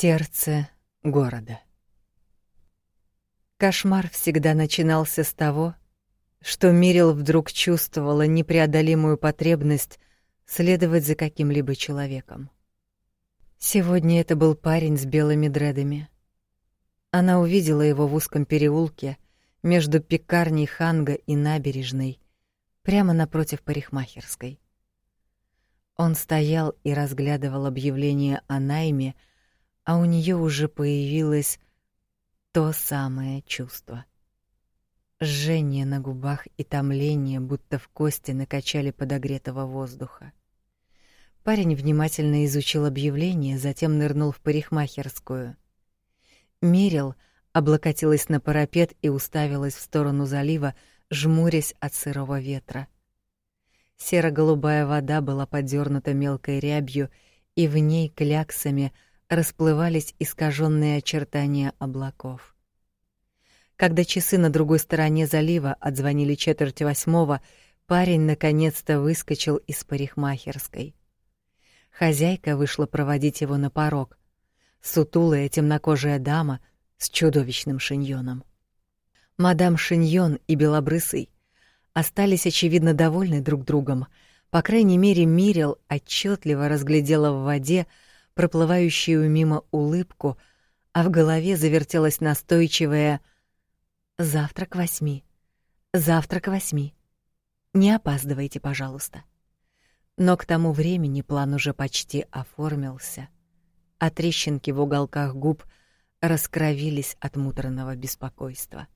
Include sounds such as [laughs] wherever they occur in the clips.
Сердце города. Кошмар всегда начинался с того, что Мирил вдруг чувствовала непреодолимую потребность следовать за каким-либо человеком. Сегодня это был парень с белыми дредами. Она увидела его в узком переулке между пекарней Ханга и набережной, прямо напротив парикмахерской. Он стоял и разглядывал объявление о найме, а у нее уже появилось то самое чувство. Жжение на губах и томление, будто в кости накачали подогретого воздуха. Парень внимательно изучил объявление, затем нырнул в парикмахерскую. Мерил облокотилась на парапет и уставилась в сторону залива, жмурясь от сырого ветра. Серо-голубая вода была подернута мелкой рябью, и в ней кляксами — расплывались искаженные очертания облаков. Когда часы на другой стороне залива отзвонили четверть восьмого, парень наконец-то выскочил из парикмахерской. Хозяйка вышла проводить его на порог. Сутулая темнокожая дама с чудовищным шиньоном. Мадам Шиньон и Белобрысый остались очевидно довольны друг другом. По крайней мере, Мирил отчетливо разглядела в воде проплывающую мимо улыбку, а в голове завертелась настойчивая «Завтрак восьми, завтрак восьми. Не опаздывайте, пожалуйста». Но к тому времени план уже почти оформился, а трещинки в уголках губ раскровились от муторного беспокойства.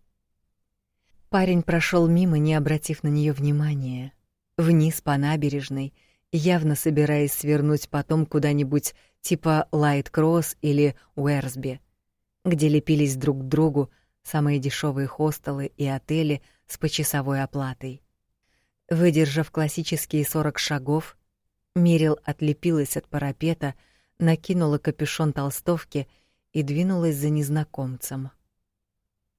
Парень прошел мимо, не обратив на нее внимания, вниз по набережной, явно собираясь свернуть потом куда-нибудь типа Лайт-Кросс или Уэрсби, где лепились друг к другу самые дешевые хостелы и отели с почасовой оплатой. Выдержав классические 40 шагов, Мирил отлепилась от парапета, накинула капюшон толстовки и двинулась за незнакомцем.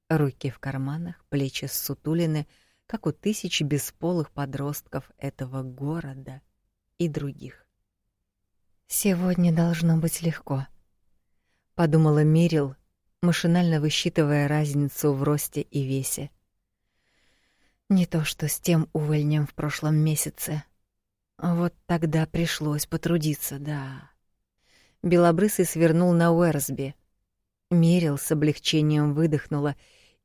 Руки в карманах, плечи ссутулины, как у тысяч бесполых подростков этого города и других. Сегодня должно быть легко, подумала Мирил, машинально высчитывая разницу в росте и весе. Не то что с тем увольнем в прошлом месяце. Вот тогда пришлось потрудиться, да. Белобрысый свернул на Уэрсби. Мирил с облегчением выдохнула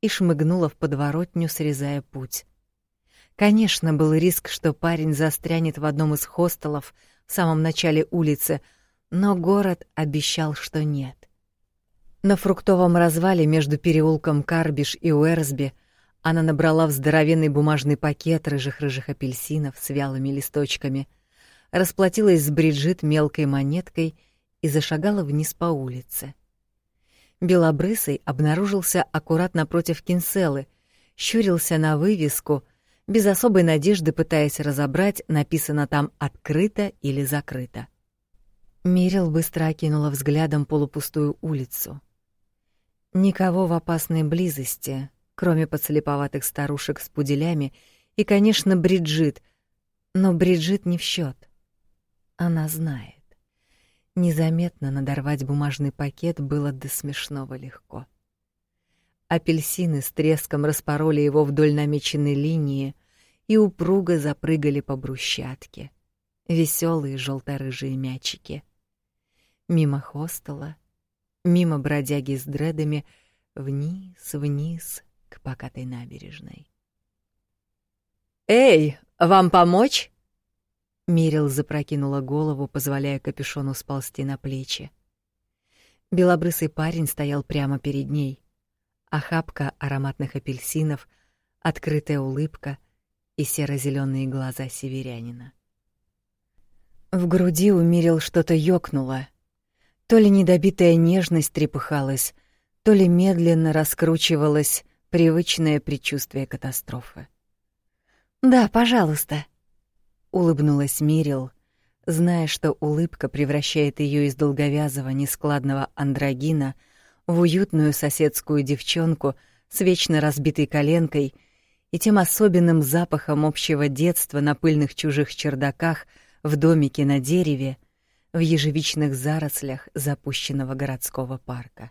и шмыгнула в подворотню, срезая путь. Конечно, был риск, что парень застрянет в одном из хостелов, в самом начале улицы, но город обещал, что нет. На фруктовом развале между переулком Карбиш и Уэрсби она набрала в здоровенный бумажный пакет рыжих-рыжих апельсинов с вялыми листочками, расплатилась с Бриджит мелкой монеткой и зашагала вниз по улице. Белобрысый обнаружился аккурат напротив Кинселы, щурился на вывеску — без особой надежды пытаясь разобрать, написано там «открыто» или «закрыто». Мирил быстро окинула взглядом полупустую улицу. Никого в опасной близости, кроме подслеповатых старушек с пуделями и, конечно, Бриджит, но Бриджит не в счет. Она знает. Незаметно надорвать бумажный пакет было до смешного легко. Апельсины с треском распороли его вдоль намеченной линии и упруго запрыгали по брусчатке. Веселые желто-рыжие мячики. Мимо хостела, мимо бродяги с дредами, вниз, вниз к покатой набережной. «Эй, вам помочь?» Мирил запрокинула голову, позволяя капюшону сползти на плечи. Белобрысый парень стоял прямо перед ней — охапка ароматных апельсинов, открытая улыбка и серо-зеленые глаза северянина. В груди умерил что-то ёкнуло. То ли недобитая нежность трепыхалась, то ли медленно раскручивалось привычное предчувствие катастрофы. «Да, пожалуйста», — улыбнулась Мирил, зная, что улыбка превращает ее из долговязого нескладного андрогина — в уютную соседскую девчонку с вечно разбитой коленкой и тем особенным запахом общего детства на пыльных чужих чердаках в домике на дереве, в ежевичных зарослях запущенного городского парка.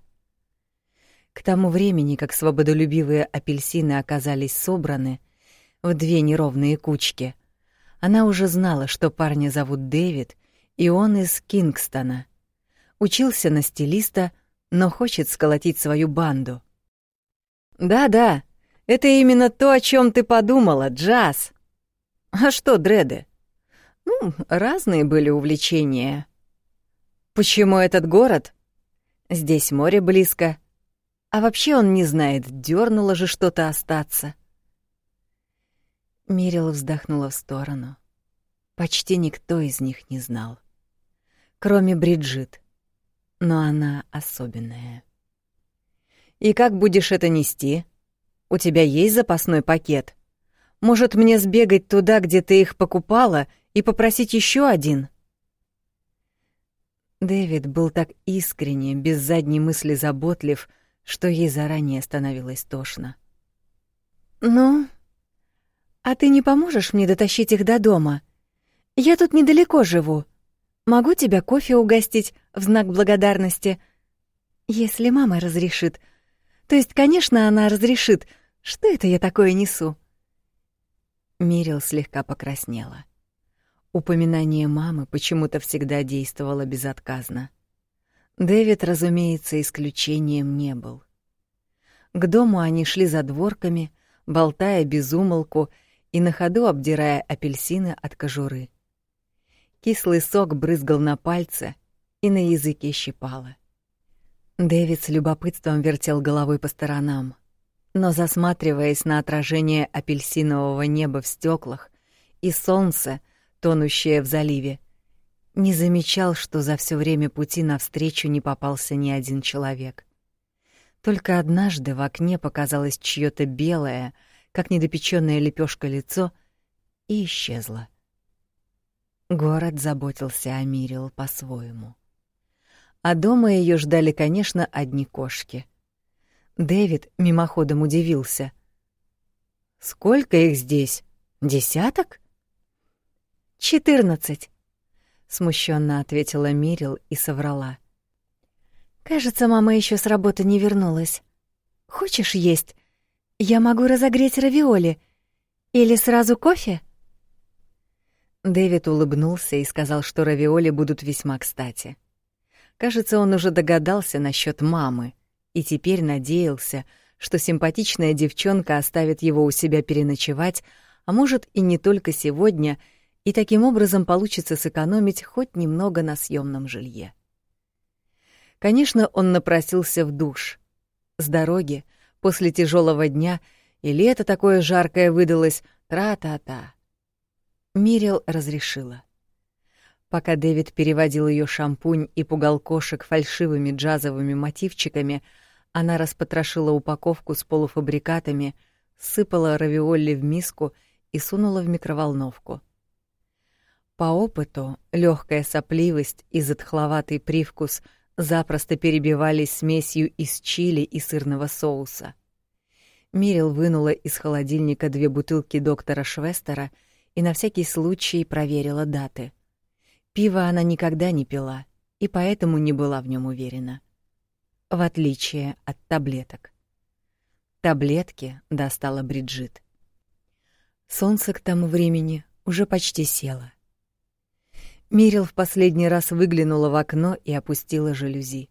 К тому времени, как свободолюбивые апельсины оказались собраны в две неровные кучки, она уже знала, что парня зовут Дэвид, и он из Кингстона. Учился на стилиста, но хочет сколотить свою банду. «Да-да, это именно то, о чем ты подумала, Джаз!» «А что, дреды?» «Ну, разные были увлечения». «Почему этот город?» «Здесь море близко. А вообще он не знает, дернуло же что-то остаться». Мирил вздохнула в сторону. Почти никто из них не знал. Кроме Бриджит. Но она особенная. «И как будешь это нести? У тебя есть запасной пакет? Может, мне сбегать туда, где ты их покупала, и попросить еще один?» Дэвид был так искренне, без задней мысли заботлив, что ей заранее становилось тошно. «Ну, а ты не поможешь мне дотащить их до дома? Я тут недалеко живу. Могу тебя кофе угостить в знак благодарности, если мама разрешит. То есть, конечно, она разрешит. Что это я такое несу?» Мирил слегка покраснела. Упоминание мамы почему-то всегда действовало безотказно. Дэвид, разумеется, исключением не был. К дому они шли за дворками, болтая без умолку и на ходу обдирая апельсины от кожуры. Кислый сок брызгал на пальцы и на языке щипало. Дэвид с любопытством вертел головой по сторонам, но засматриваясь на отражение апельсинового неба в стеклах и солнце, тонущее в заливе, не замечал, что за все время пути навстречу не попался ни один человек. Только однажды в окне показалось чьё-то белое, как недопечённая лепёшка лицо, и исчезло. Город заботился о Мирил по-своему. А дома её ждали, конечно, одни кошки. Дэвид мимоходом удивился. «Сколько их здесь? Десяток?» «Четырнадцать», — смущенно ответила Мирил и соврала. «Кажется, мама еще с работы не вернулась. Хочешь есть? Я могу разогреть равиоли. Или сразу кофе?» Дэвид улыбнулся и сказал, что равиоли будут весьма кстати. Кажется, он уже догадался насчет мамы и теперь надеялся, что симпатичная девчонка оставит его у себя переночевать, а может и не только сегодня — и таким образом получится сэкономить хоть немного на съемном жилье. Конечно, он напросился в душ. С дороги, после тяжелого дня, и лето такое жаркое выдалось, тра-та-та. Мирил разрешила. Пока Дэвид переводил ее шампунь и пугал кошек фальшивыми джазовыми мотивчиками, она распотрошила упаковку с полуфабрикатами, сыпала равиолли в миску и сунула в микроволновку. По опыту легкая сопливость и затхловатый привкус запросто перебивались смесью из чили и сырного соуса. Мирил вынула из холодильника две бутылки доктора Швестера и на всякий случай проверила даты. Пиво она никогда не пила и поэтому не была в нем уверена. В отличие от таблеток. Таблетки достала Бриджит. Солнце к тому времени уже почти село. Мирил в последний раз выглянула в окно и опустила жалюзи.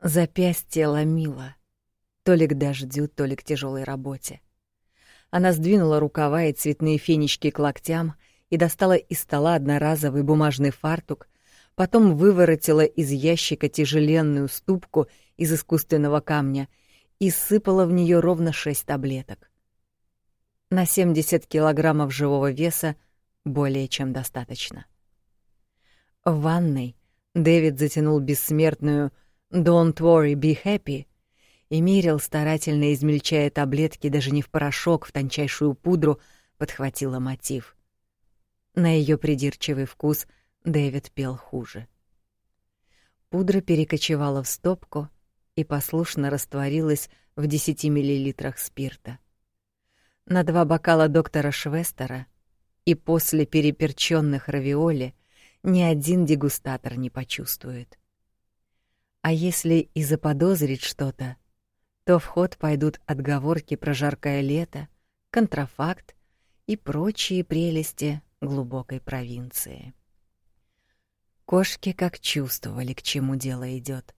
Запястье ломило, то ли к дождю, то ли к тяжелой работе. Она сдвинула рукава и цветные фенечки к локтям и достала из стола одноразовый бумажный фартук, потом выворотила из ящика тяжеленную ступку из искусственного камня и сыпала в нее ровно шесть таблеток. На 70 килограммов живого веса более чем достаточно. В ванной Дэвид затянул бессмертную «Don't worry, be happy» и Мирил, старательно измельчая таблетки даже не в порошок, в тончайшую пудру, подхватила мотив. На ее придирчивый вкус Дэвид пел хуже. Пудра перекочевала в стопку и послушно растворилась в 10 миллилитрах спирта. На два бокала доктора Швестера и после переперченных равиоли — ни один дегустатор не почувствует. А если и заподозрить что-то, то в ход пойдут отговорки про жаркое лето, контрафакт и прочие прелести глубокой провинции. Кошки как чувствовали, к чему дело идет.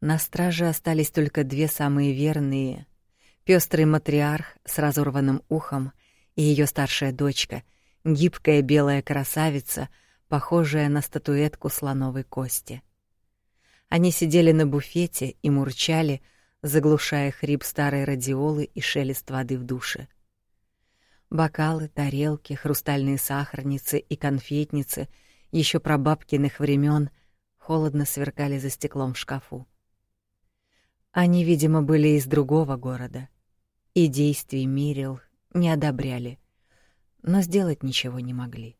На страже остались только две самые верные — пестрый матриарх с разорванным ухом и ее старшая дочка, гибкая белая красавица, похожая на статуэтку слоновой кости. Они сидели на буфете и мурчали, заглушая хрип старой радиолы и шелест воды в душе. Бокалы, тарелки, хрустальные сахарницы и конфетницы еще прабабкиных времен холодно сверкали за стеклом в шкафу. Они, видимо, были из другого города, и действий Мирил не одобряли, но сделать ничего не могли.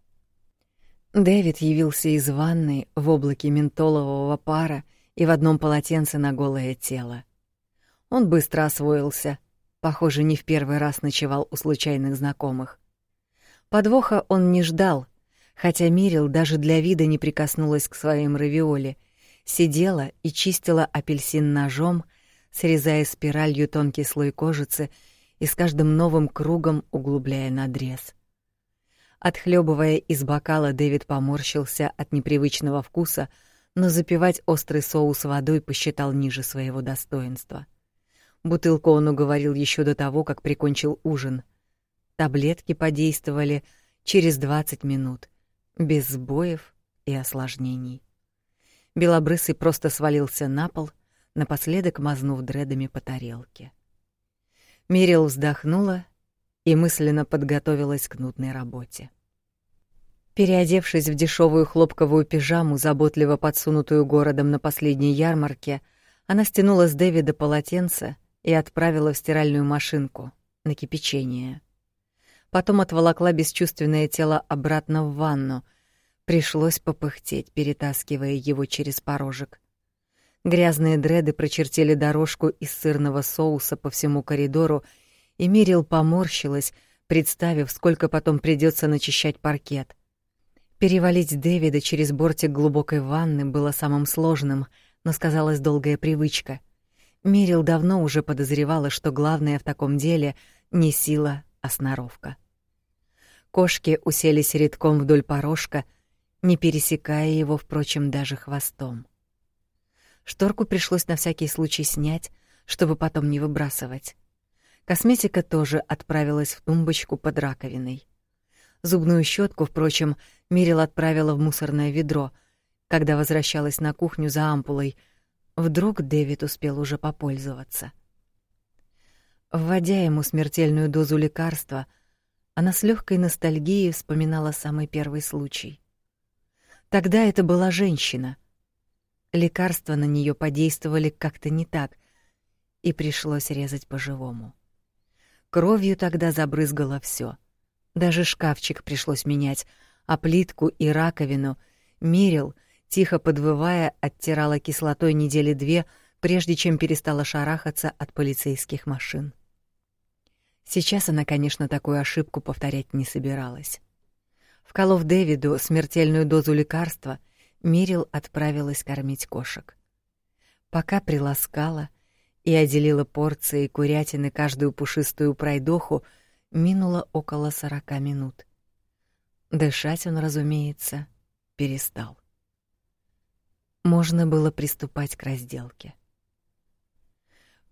Дэвид явился из ванной в облаке ментолового пара и в одном полотенце на голое тело. Он быстро освоился. Похоже, не в первый раз ночевал у случайных знакомых. Подвоха он не ждал, хотя Мирил даже для вида не прикоснулась к своим равиоли, сидела и чистила апельсин ножом, срезая спиралью тонкий слой кожицы и с каждым новым кругом углубляя надрез. Отхлебывая из бокала, Дэвид поморщился от непривычного вкуса — но запивать острый соус водой посчитал ниже своего достоинства. Бутылку он уговорил еще до того, как прикончил ужин. Таблетки подействовали через 20 минут, без сбоев и осложнений. Белобрысый просто свалился на пол, напоследок мазнув дредами по тарелке. Мирил вздохнула и мысленно подготовилась к нудной работе. Переодевшись в дешевую хлопковую пижаму, заботливо подсунутую городом на последней ярмарке, она стянула с Дэвида полотенце и отправила в стиральную машинку на кипячение. Потом отволокла бесчувственное тело обратно в ванну. Пришлось попыхтеть, перетаскивая его через порожек. Грязные дреды прочертили дорожку из сырного соуса по всему коридору, и Мирил поморщилась, представив, сколько потом придется начищать паркет. Перевалить Дэвида через бортик глубокой ванны было самым сложным, но сказалась долгая привычка. Мирил давно уже подозревала, что главное в таком деле не сила, а сноровка. Кошки уселись редком вдоль порожка, не пересекая его, впрочем, даже хвостом. Шторку пришлось на всякий случай снять, чтобы потом не выбрасывать. Косметика тоже отправилась в тумбочку под раковиной. Зубную щетку, впрочем, Мирил отправила в мусорное ведро, когда возвращалась на кухню за ампулой. Вдруг Дэвид успел уже попользоваться. Вводя ему смертельную дозу лекарства, она с легкой ностальгией вспоминала самый первый случай. Тогда это была женщина. Лекарства на нее подействовали как-то не так, и пришлось резать по-живому. Кровью тогда забрызгало все — даже шкафчик пришлось менять, а плитку и раковину Мирил, тихо подвывая, оттирала кислотой недели две, прежде чем перестала шарахаться от полицейских машин. Сейчас она, конечно, такую ошибку повторять не собиралась. Вколов Дэвиду смертельную дозу лекарства, Мирил отправилась кормить кошек. Пока приласкала и отделила порции курятины каждую пушистую пройдоху, минуло около сорока минут. Дышать он, разумеется, перестал. Можно было приступать к разделке.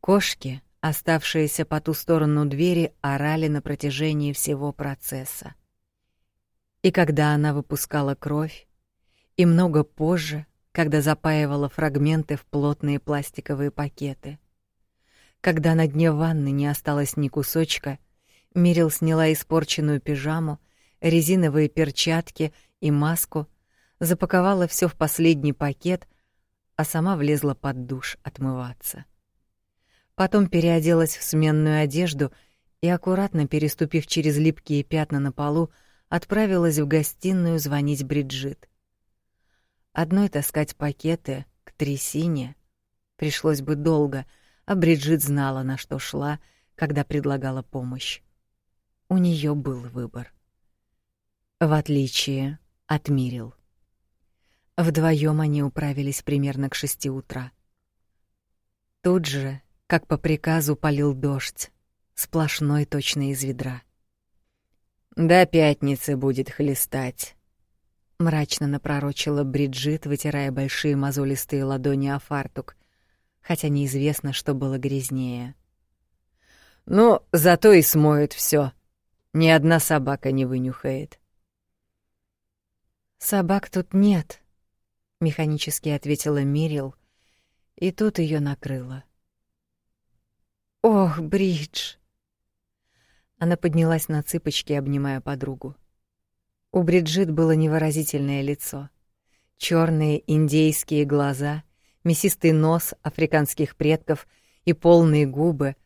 Кошки, оставшиеся по ту сторону двери, орали на протяжении всего процесса. И когда она выпускала кровь, и много позже, когда запаивала фрагменты в плотные пластиковые пакеты, когда на дне ванны не осталось ни кусочка, Мирил сняла испорченную пижаму, резиновые перчатки и маску, запаковала все в последний пакет, а сама влезла под душ отмываться. Потом переоделась в сменную одежду и, аккуратно переступив через липкие пятна на полу, отправилась в гостиную звонить Бриджит. Одной таскать пакеты к трясине пришлось бы долго, а Бриджит знала, на что шла, когда предлагала помощь у нее был выбор. В отличие от Мирил. Вдвоем они управились примерно к шести утра. Тут же, как по приказу, полил дождь, сплошной точно из ведра. «До пятницы будет хлестать», — мрачно напророчила Бриджит, вытирая большие мозолистые ладони о фартук, хотя неизвестно, что было грязнее. «Ну, зато и смоет все. Ни одна собака не вынюхает». «Собак тут нет», — механически ответила Мирил, и тут ее накрыло. «Ох, Бридж!» Она поднялась на цыпочки, обнимая подругу. У Бриджит было невыразительное лицо. черные индейские глаза, мясистый нос африканских предков и полные губы.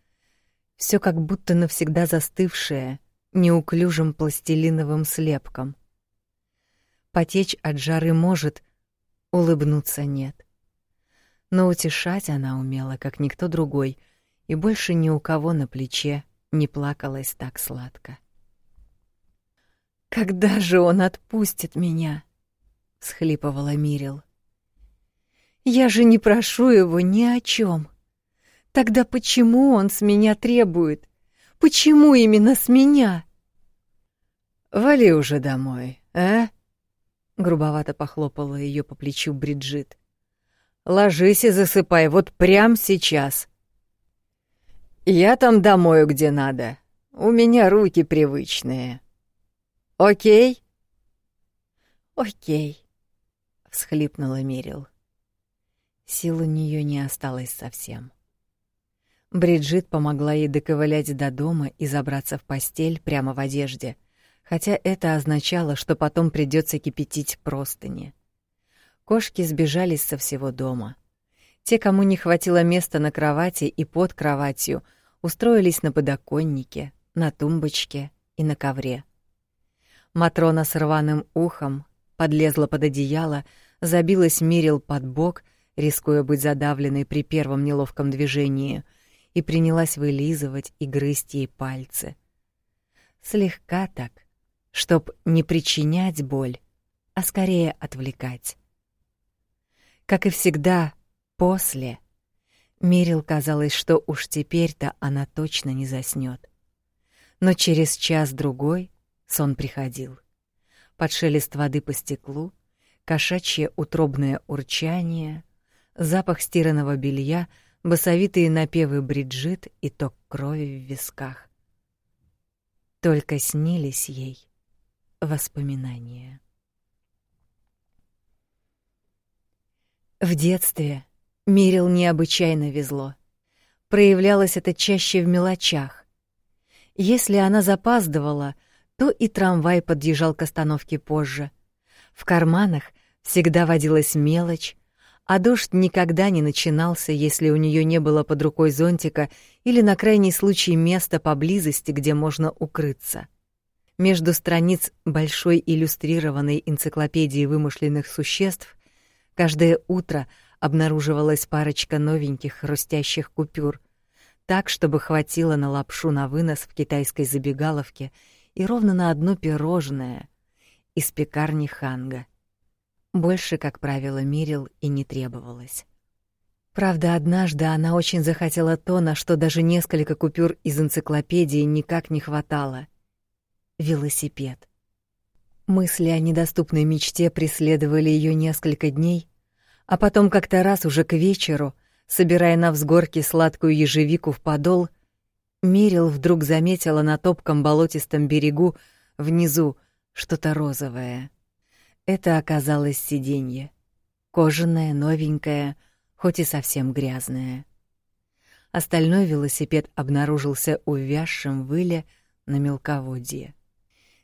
все как будто навсегда застывшее, неуклюжим пластилиновым слепком. Потечь от жары может, улыбнуться нет. Но утешать она умела, как никто другой, и больше ни у кого на плече не плакалась так сладко. Когда же он отпустит меня? схлипывала Мирил. Я же не прошу его ни о чем. Тогда почему он с меня требует? Почему именно с меня? Вали уже домой, а? Грубовато похлопала ее по плечу Бриджит. Ложись и засыпай вот прямо сейчас. Я там домою, где надо. У меня руки привычные. Окей? Окей, всхлипнула Мирил. Сил у нее не осталось совсем. Бриджит помогла ей доковылять до дома и забраться в постель прямо в одежде — хотя это означало, что потом придется кипятить простыни. Кошки сбежались со всего дома. Те, кому не хватило места на кровати и под кроватью, устроились на подоконнике, на тумбочке и на ковре. Матрона с рваным ухом подлезла под одеяло, забилась Мирил под бок, рискуя быть задавленной при первом неловком движении, и принялась вылизывать и грызть ей пальцы. Слегка так, чтоб не причинять боль, а скорее отвлекать. Как и всегда, после Мирил казалось, что уж теперь-то она точно не заснёт. Но через час-другой сон приходил. Под шелест воды по стеклу, кошачье утробное урчание, запах стиранного белья, басовитые напевы Бриджит и ток крови в висках. Только снились ей Воспоминания. В детстве Мирил необычайно везло. Проявлялось это чаще в мелочах. Если она запаздывала, то и трамвай подъезжал к остановке позже. В карманах всегда водилась мелочь, а дождь никогда не начинался, если у нее не было под рукой зонтика или на крайний случай места поблизости, где можно укрыться. Между страниц большой иллюстрированной энциклопедии вымышленных существ каждое утро обнаруживалась парочка новеньких хрустящих купюр, так, чтобы хватило на лапшу на вынос в китайской забегаловке и ровно на одно пирожное из пекарни Ханга. Больше, как правило, Мирил и не требовалось. Правда, однажды она очень захотела то, на что даже несколько купюр из энциклопедии никак не хватало — велосипед. Мысли о недоступной мечте преследовали ее несколько дней, а потом как-то раз уже к вечеру, собирая на взгорке сладкую ежевику в подол, Мирил вдруг заметила на топком болотистом берегу внизу что-то розовое. Это оказалось сиденье. Кожаное, новенькое, хоть и совсем грязное. Остальной велосипед обнаружился увязшим в иле на мелководье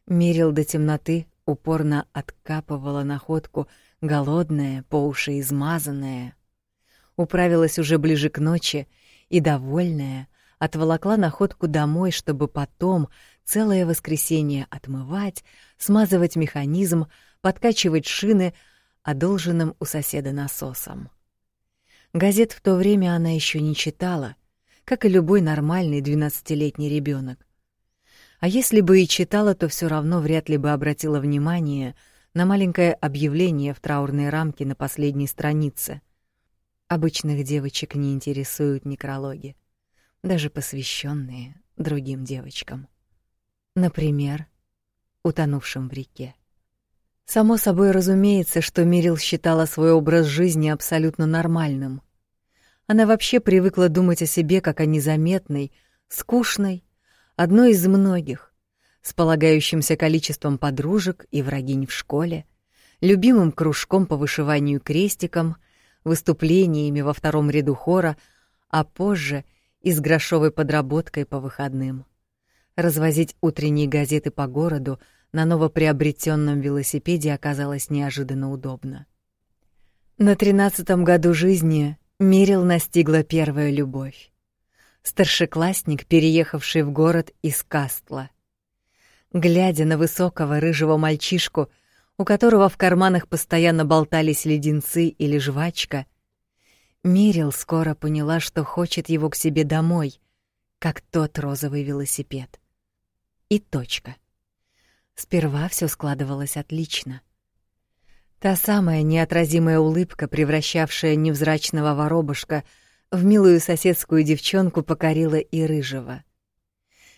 мерил до темноты, упорно откапывала находку, голодная, по уши измазанная. Управилась уже ближе к ночи и, довольная, отволокла находку домой, чтобы потом целое воскресенье отмывать, смазывать механизм, подкачивать шины одолженным у соседа насосом. Газет в то время она еще не читала, как и любой нормальный двенадцатилетний ребенок. А если бы и читала, то все равно вряд ли бы обратила внимание на маленькое объявление в траурной рамке на последней странице. Обычных девочек не интересуют некрологи, даже посвященные другим девочкам. Например, утонувшим в реке. Само собой разумеется, что Мирил считала свой образ жизни абсолютно нормальным. Она вообще привыкла думать о себе как о незаметной, скучной, одной из многих, с полагающимся количеством подружек и врагинь в школе, любимым кружком по вышиванию крестиком, выступлениями во втором ряду хора, а позже и с грошовой подработкой по выходным. Развозить утренние газеты по городу на новоприобретенном велосипеде оказалось неожиданно удобно. На тринадцатом году жизни Мирил настигла первая любовь. Старшеклассник, переехавший в город из Кастла глядя на высокого рыжего мальчишку, у которого в карманах постоянно болтались леденцы или жвачка, Мирил скоро поняла, что хочет его к себе домой, как тот розовый велосипед. И точка. Сперва все складывалось отлично. Та самая неотразимая улыбка, превращавшая невзрачного воробушка в милую соседскую девчонку, покорила и рыжего.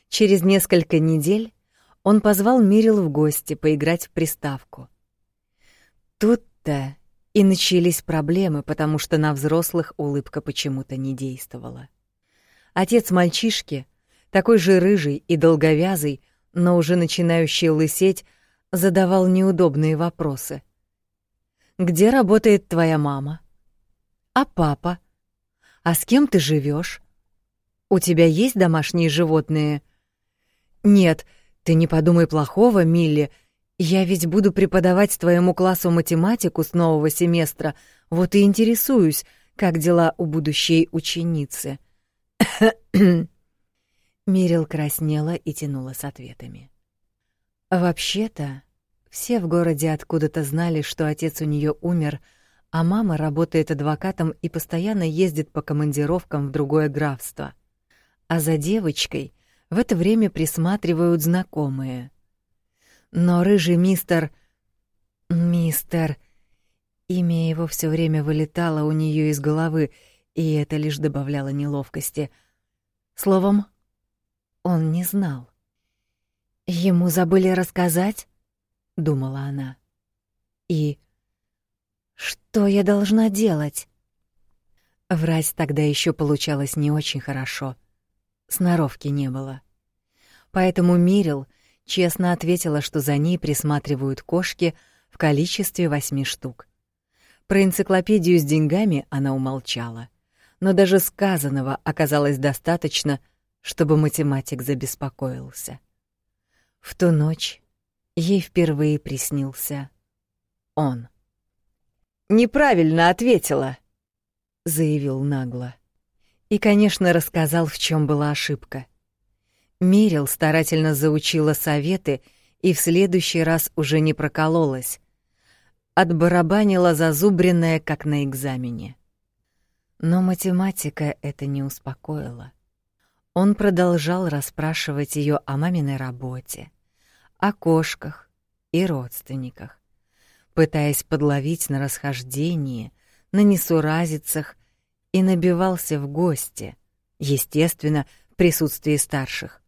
Через несколько недель он позвал Мирил в гости поиграть в приставку. Тут-то и начались проблемы, потому что на взрослых улыбка почему-то не действовала. Отец мальчишки, такой же рыжий и долговязый, но уже начинающий лысеть, задавал неудобные вопросы. «Где работает твоя мама?» «А папа?» «А с кем ты живешь? «У тебя есть домашние животные?» «Нет, ты не подумай плохого, Милли. Я ведь буду преподавать твоему классу математику с нового семестра. Вот и интересуюсь, как дела у будущей ученицы. [coughs] Мирил краснела и тянула с ответами. Вообще-то, все в городе откуда-то знали, что отец у нее умер, а мама работает адвокатом и постоянно ездит по командировкам в другое графство. А за девочкой в это время присматривают знакомые. Но рыжий мистер... Мистер... Имя его все время вылетало у нее из головы, и это лишь добавляло неловкости. Словом, он не знал. «Ему забыли рассказать?» — думала она. «И что я должна делать?» Врать тогда еще получалось не очень хорошо — Сноровки не было. Поэтому Мирил честно ответила, что за ней присматривают кошки в количестве восьми штук. Про энциклопедию с деньгами она умолчала, но даже сказанного оказалось достаточно, чтобы математик забеспокоился. В ту ночь ей впервые приснился он. «Неправильно ответила», — заявил нагло. И, конечно, рассказал, в чем была ошибка. Мирил старательно заучила советы и в следующий раз уже не прокололась. Отбарабанила зазубренное, как на экзамене. Но математика это не успокоила. Он продолжал расспрашивать ее о маминой работе, о кошках и родственниках, пытаясь подловить на расхождении, на несуразицах и набивался в гости, естественно, в присутствии старших.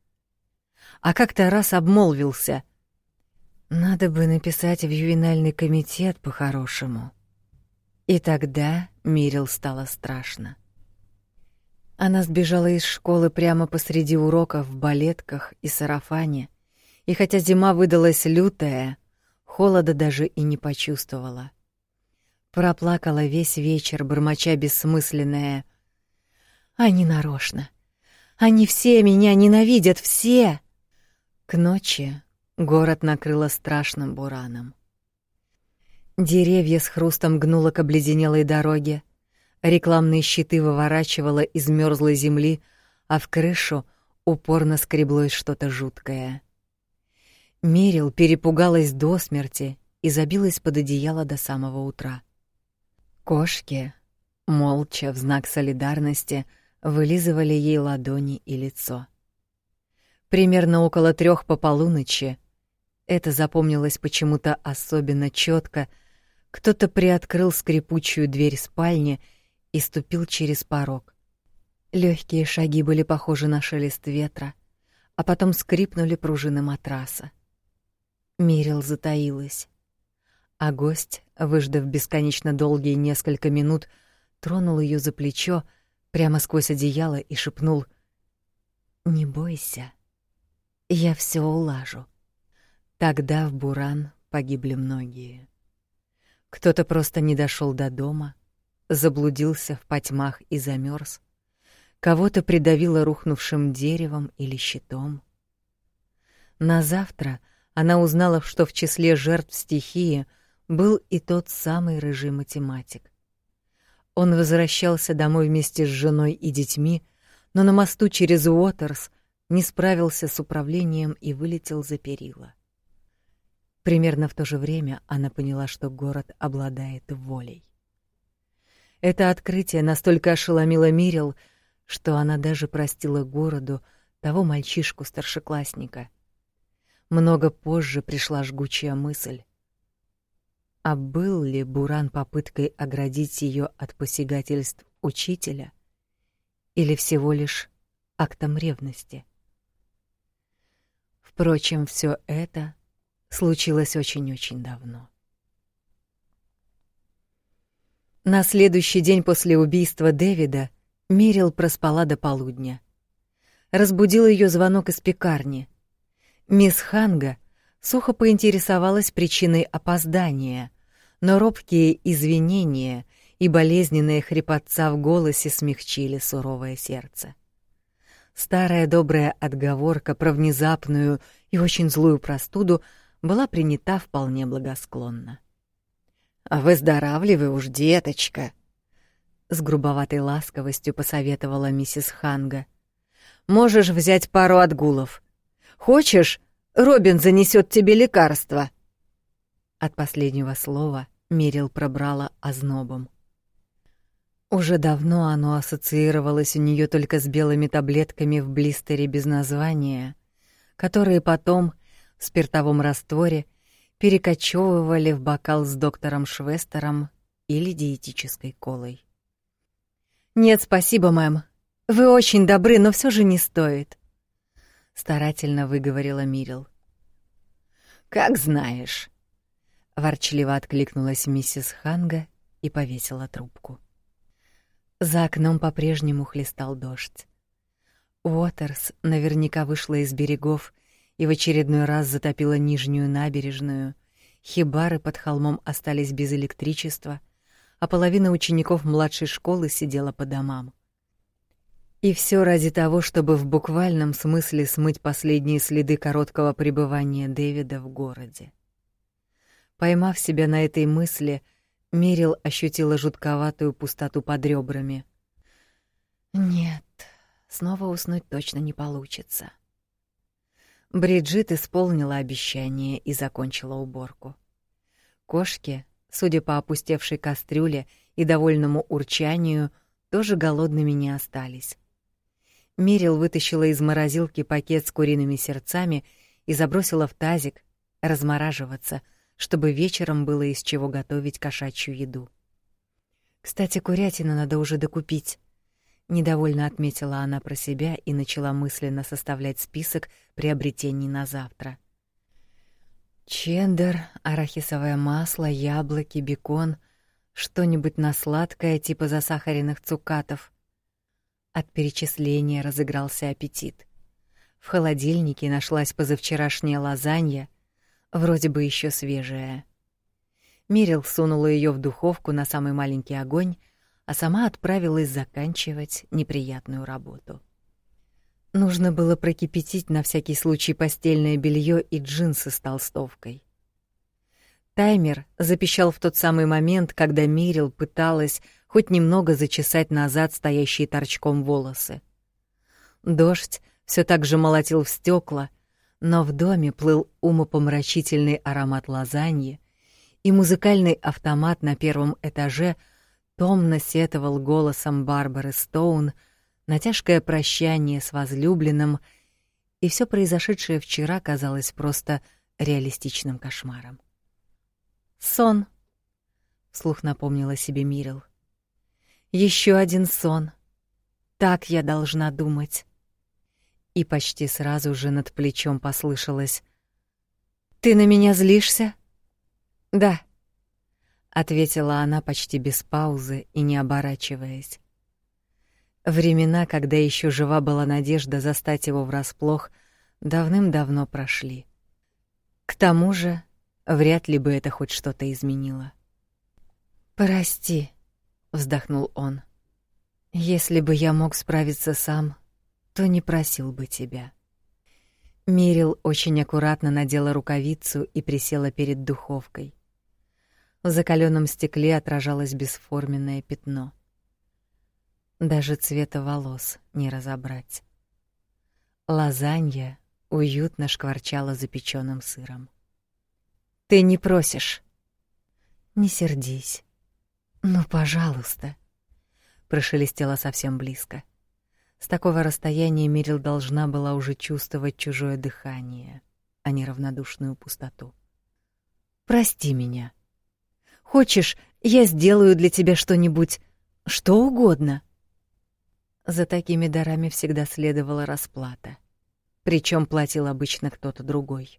А как-то раз обмолвился. Надо бы написать в ювенальный комитет по-хорошему. И тогда Мирил стало страшно. Она сбежала из школы прямо посреди уроков в балетках и сарафане, и хотя зима выдалась лютая, холода даже и не почувствовала. Проплакала весь вечер, бормоча бессмысленное. Они нарочно. Они все меня ненавидят, все. К ночи город накрыло страшным бураном. Деревья с хрустом гнуло к обледенелой дороге, рекламные щиты выворачивало из мёрзлой земли, а в крышу упорно скреблось что-то жуткое. Мирил перепугалась до смерти и забилась под одеяло до самого утра. Кошки, молча в знак солидарности, вылизывали ей ладони и лицо. Примерно около трех по полуночи Это запомнилось почему-то особенно четко. Кто-то приоткрыл скрипучую дверь спальни и ступил через порог. Легкие шаги были похожи на шелест ветра, а потом скрипнули пружины матраса. Мирил затаилась, а гость, выждав бесконечно долгие несколько минут, тронул ее за плечо прямо сквозь одеяло и шепнул: "Не бойся, я все улажу". Тогда в Буран погибли многие. Кто-то просто не дошел до дома, заблудился в потьмах и замерз. Кого-то придавило рухнувшим деревом или щитом. На завтра она узнала, что в числе жертв стихии был и тот самый рыжий математик. Он возвращался домой вместе с женой и детьми, но на мосту через Уотерс не справился с управлением и вылетел за перила. Примерно в то же время она поняла, что город обладает волей. Это открытие настолько ошеломило Мирил, что она даже простила городу того мальчишку-старшеклассника. Много позже пришла жгучая мысль. А был ли Буран попыткой оградить ее от посягательств учителя или всего лишь актом ревности? Впрочем, все это случилось очень-очень давно. На следующий день после убийства Дэвида Мирил проспала до полудня. Разбудил ее звонок из пекарни. Мисс Ханга сухо поинтересовалась причиной опоздания, но робкие извинения и болезненные хрипотца в голосе смягчили суровое сердце. Старая добрая отговорка про внезапную и очень злую простуду — была принята вполне благосклонно. «А «Выздоравливай уж, деточка!» С грубоватой ласковостью посоветовала миссис Ханга. «Можешь взять пару отгулов. Хочешь, Робин занесет тебе лекарство?» От последнего слова Мирил пробрала ознобом. Уже давно оно ассоциировалось у нее только с белыми таблетками в блистере без названия, которые потом в спиртовом растворе перекочевывали в бокал с доктором Швестером или диетической колой. «Нет, спасибо, мэм. Вы очень добры, но все же не стоит», — старательно выговорила Мирил. «Как знаешь», — ворчливо откликнулась миссис Ханга и повесила трубку. За окном по-прежнему хлестал дождь. Уотерс наверняка вышла из берегов и в очередной раз затопила нижнюю набережную. Хибары под холмом остались без электричества, а половина учеников младшей школы сидела по домам. И все ради того, чтобы в буквальном смысле смыть последние следы короткого пребывания Дэвида в городе. Поймав себя на этой мысли, Мерил ощутила жутковатую пустоту под ребрами. Нет, снова уснуть точно не получится. Бриджит исполнила обещание и закончила уборку. Кошки, судя по опустевшей кастрюле и довольному урчанию, тоже голодными не остались. Мирил вытащила из морозилки пакет с куриными сердцами и забросила в тазик размораживаться, чтобы вечером было из чего готовить кошачью еду. Кстати, курятину надо уже докупить. Недовольно отметила она про себя и начала мысленно составлять список приобретений на завтра. Чендер, арахисовое масло, яблоки, бекон, что-нибудь на сладкое типа засахаренных цукатов. От перечисления разыгрался аппетит. В холодильнике нашлась позавчерашняя лазанья, вроде бы еще свежая. Мирил сунула ее в духовку на самый маленький огонь, а сама отправилась заканчивать неприятную работу. Нужно было прокипятить на всякий случай постельное белье и джинсы с толстовкой. Таймер запищал в тот самый момент, когда Мирил пыталась хоть немного зачесать назад стоящие торчком волосы. Дождь все так же молотил в стекла, но в доме плыл умопомрачительный аромат лазаньи, и музыкальный автомат на первом этаже — томно сетовал голосом Барбары Стоун на тяжкое прощание с возлюбленным, и все произошедшее вчера казалось просто реалистичным кошмаром. Сон, вслух напомнила себе Мирил. Еще один сон. Так я должна думать. И почти сразу же над плечом послышалось: "Ты на меня злишься?" "Да", ответила она почти без паузы и не оборачиваясь. Времена, когда еще жива была надежда застать его врасплох, давным-давно прошли. К тому же, вряд ли бы это хоть что-то изменило. «Прости», — вздохнул он. «Если бы я мог справиться сам, то не просил бы тебя». Мирил очень аккуратно надела рукавицу и присела перед духовкой. В закаленном стекле отражалось бесформенное пятно. Даже цвета волос не разобрать. Лазанья уютно шкварчала запеченным сыром. Ты не просишь. Не сердись. Ну, пожалуйста, прошелестело совсем близко. С такого расстояния Мирил должна была уже чувствовать чужое дыхание, а не равнодушную пустоту. Прости меня. Хочешь, я сделаю для тебя что-нибудь, что угодно. За такими дарами всегда следовала расплата. Причем платил обычно кто-то другой.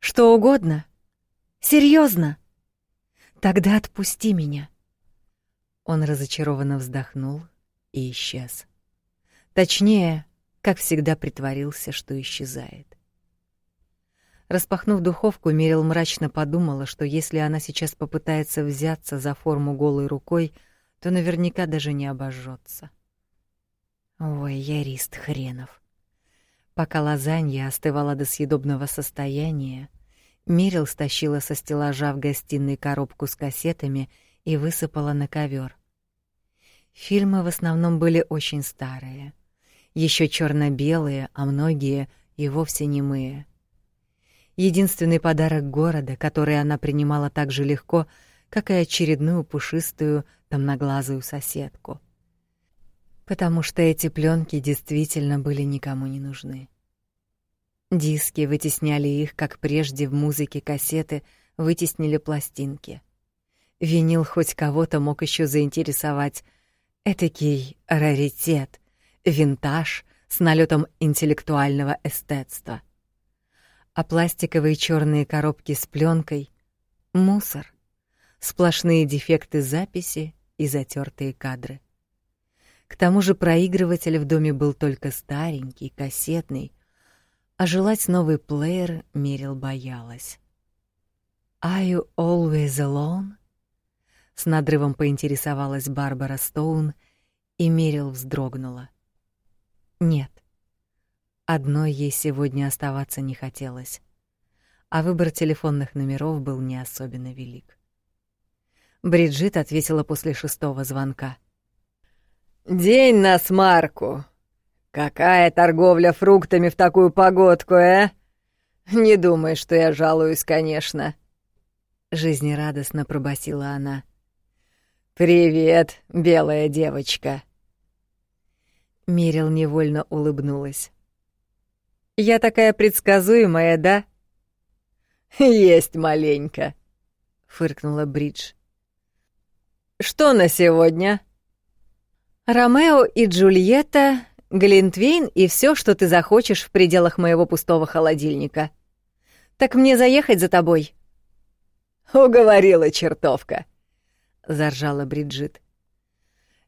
Что угодно? Серьезно? Тогда отпусти меня. Он разочарованно вздохнул и исчез. Точнее, как всегда притворился, что исчезает. Распахнув духовку, Мирил мрачно подумала, что если она сейчас попытается взяться за форму голой рукой, то наверняка даже не обожжется. Ой, ярист хренов. Пока лазанья остывала до съедобного состояния, Мирил стащила со стеллажа в гостиной коробку с кассетами и высыпала на ковер. Фильмы в основном были очень старые, еще черно белые а многие и вовсе немые. Единственный подарок города, который она принимала так же легко, как и очередную пушистую темноглазую соседку потому что эти пленки действительно были никому не нужны. Диски вытесняли их, как прежде в музыке кассеты вытеснили пластинки. Винил хоть кого-то мог еще заинтересовать. Этакий раритет, винтаж с налетом интеллектуального эстетства. А пластиковые черные коробки с пленкой — мусор, сплошные дефекты записи и затертые кадры. К тому же проигрыватель в доме был только старенький, кассетный, а желать новый плеер Мирил боялась. «Are you always alone?» С надрывом поинтересовалась Барбара Стоун, и Мирил вздрогнула. «Нет, одной ей сегодня оставаться не хотелось, а выбор телефонных номеров был не особенно велик. Бриджит ответила после шестого звонка — День на смарку. Какая торговля фруктами в такую погодку, э? Не думай, что я жалуюсь, конечно. Жизнерадостно пробасила она. Привет, белая девочка. Мирил невольно улыбнулась. Я такая предсказуемая, да? Есть маленько, фыркнула Бридж. Что на сегодня? Ромео и Джульетта, Глинтвейн и все, что ты захочешь в пределах моего пустого холодильника. Так мне заехать за тобой?» «Уговорила чертовка», — заржала Бриджит.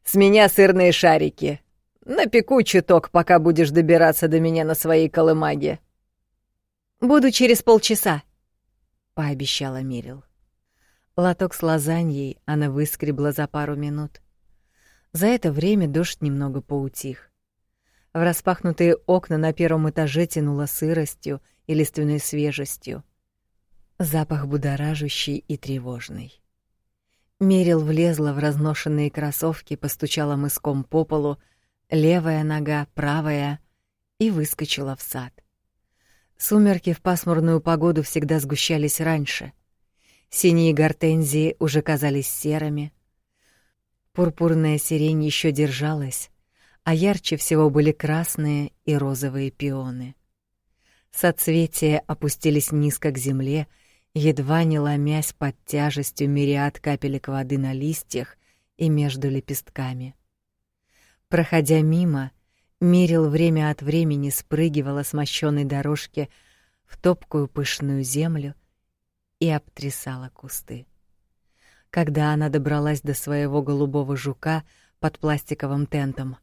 «С меня сырные шарики. Напеку чуток, пока будешь добираться до меня на своей колымаге». «Буду через полчаса», — пообещала Мирил. Лоток с лазаньей она выскребла за пару минут. За это время дождь немного поутих. В распахнутые окна на первом этаже тянуло сыростью и лиственной свежестью. Запах будоражащий и тревожный. Мерил влезла в разношенные кроссовки, постучала мыском по полу, левая нога, правая, и выскочила в сад. Сумерки в пасмурную погоду всегда сгущались раньше. Синие гортензии уже казались серыми, Пурпурная сирень еще держалась, а ярче всего были красные и розовые пионы. Соцветия опустились низко к земле, едва не ломясь под тяжестью мириад капелек воды на листьях и между лепестками. Проходя мимо, Мирил время от времени спрыгивала с мощёной дорожки в топкую пышную землю и обтрясала кусты. Когда она добралась до своего голубого жука под пластиковым тентом,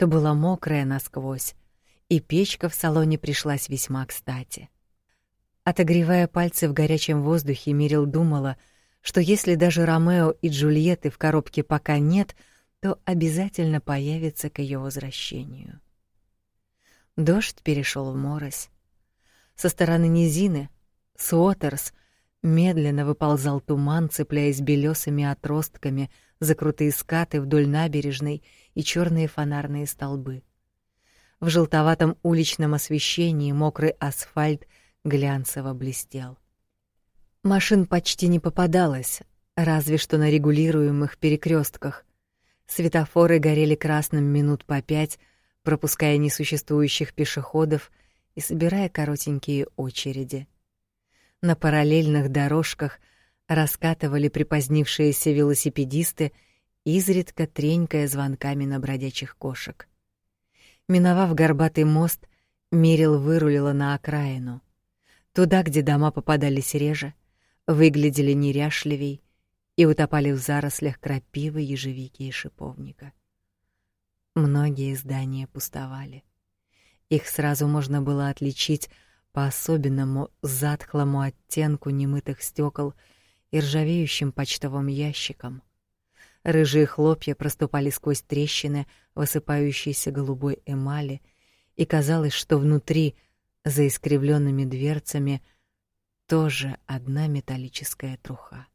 то была мокрая насквозь, и печка в салоне пришлась весьма кстати. Отогревая пальцы в горячем воздухе, Мирил думала, что если даже Ромео и Джульетты в коробке пока нет, то обязательно появится к ее возвращению. Дождь перешел в морось. Со стороны низины, с Уотерс, медленно выползал туман, цепляясь белесыми отростками за крутые скаты вдоль набережной и черные фонарные столбы. В желтоватом уличном освещении мокрый асфальт глянцево блестел. Машин почти не попадалось, разве что на регулируемых перекрестках. Светофоры горели красным минут по пять, пропуская несуществующих пешеходов и собирая коротенькие очереди. На параллельных дорожках раскатывали припозднившиеся велосипедисты, изредка тренькая звонками на бродячих кошек. Миновав горбатый мост, Мерил вырулила на окраину, туда, где дома попадались реже, выглядели неряшливей и утопали в зарослях крапивы, ежевики и шиповника. Многие здания пустовали. Их сразу можно было отличить по особенному затхлому оттенку немытых стекол и ржавеющим почтовым ящикам. Рыжие хлопья проступали сквозь трещины в осыпающейся голубой эмали, и казалось, что внутри, за искривленными дверцами, тоже одна металлическая труха.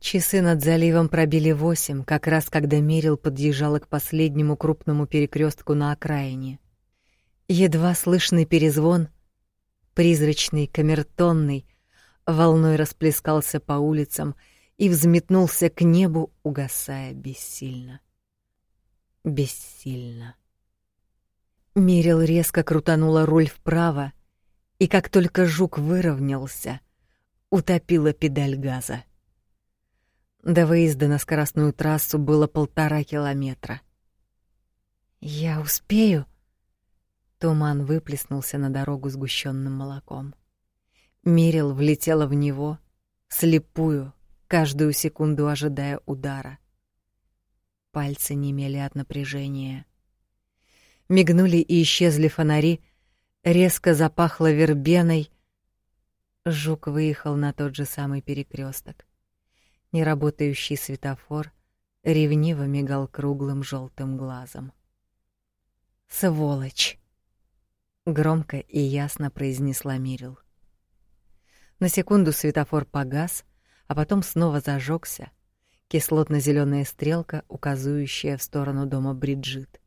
Часы над заливом пробили восемь, как раз когда Мерил подъезжала к последнему крупному перекрестку на окраине. Едва слышный перезвон, призрачный, камертонный, волной расплескался по улицам и взметнулся к небу, угасая бессильно. Бессильно. Мерил резко крутанула руль вправо, и как только жук выровнялся, утопила педаль газа. До выезда на скоростную трассу было полтора километра. «Я успею?» Туман выплеснулся на дорогу сгущенным молоком. Мирил влетела в него, слепую, каждую секунду ожидая удара. Пальцы немели от напряжения. Мигнули и исчезли фонари — резко запахло вербеной. Жук выехал на тот же самый перекресток. Неработающий светофор ревниво мигал круглым желтым глазом. Сволочь, громко и ясно произнесла Мирил. На секунду светофор погас, а потом снова зажегся. кислотно зеленая стрелка, указывающая в сторону дома Бриджит.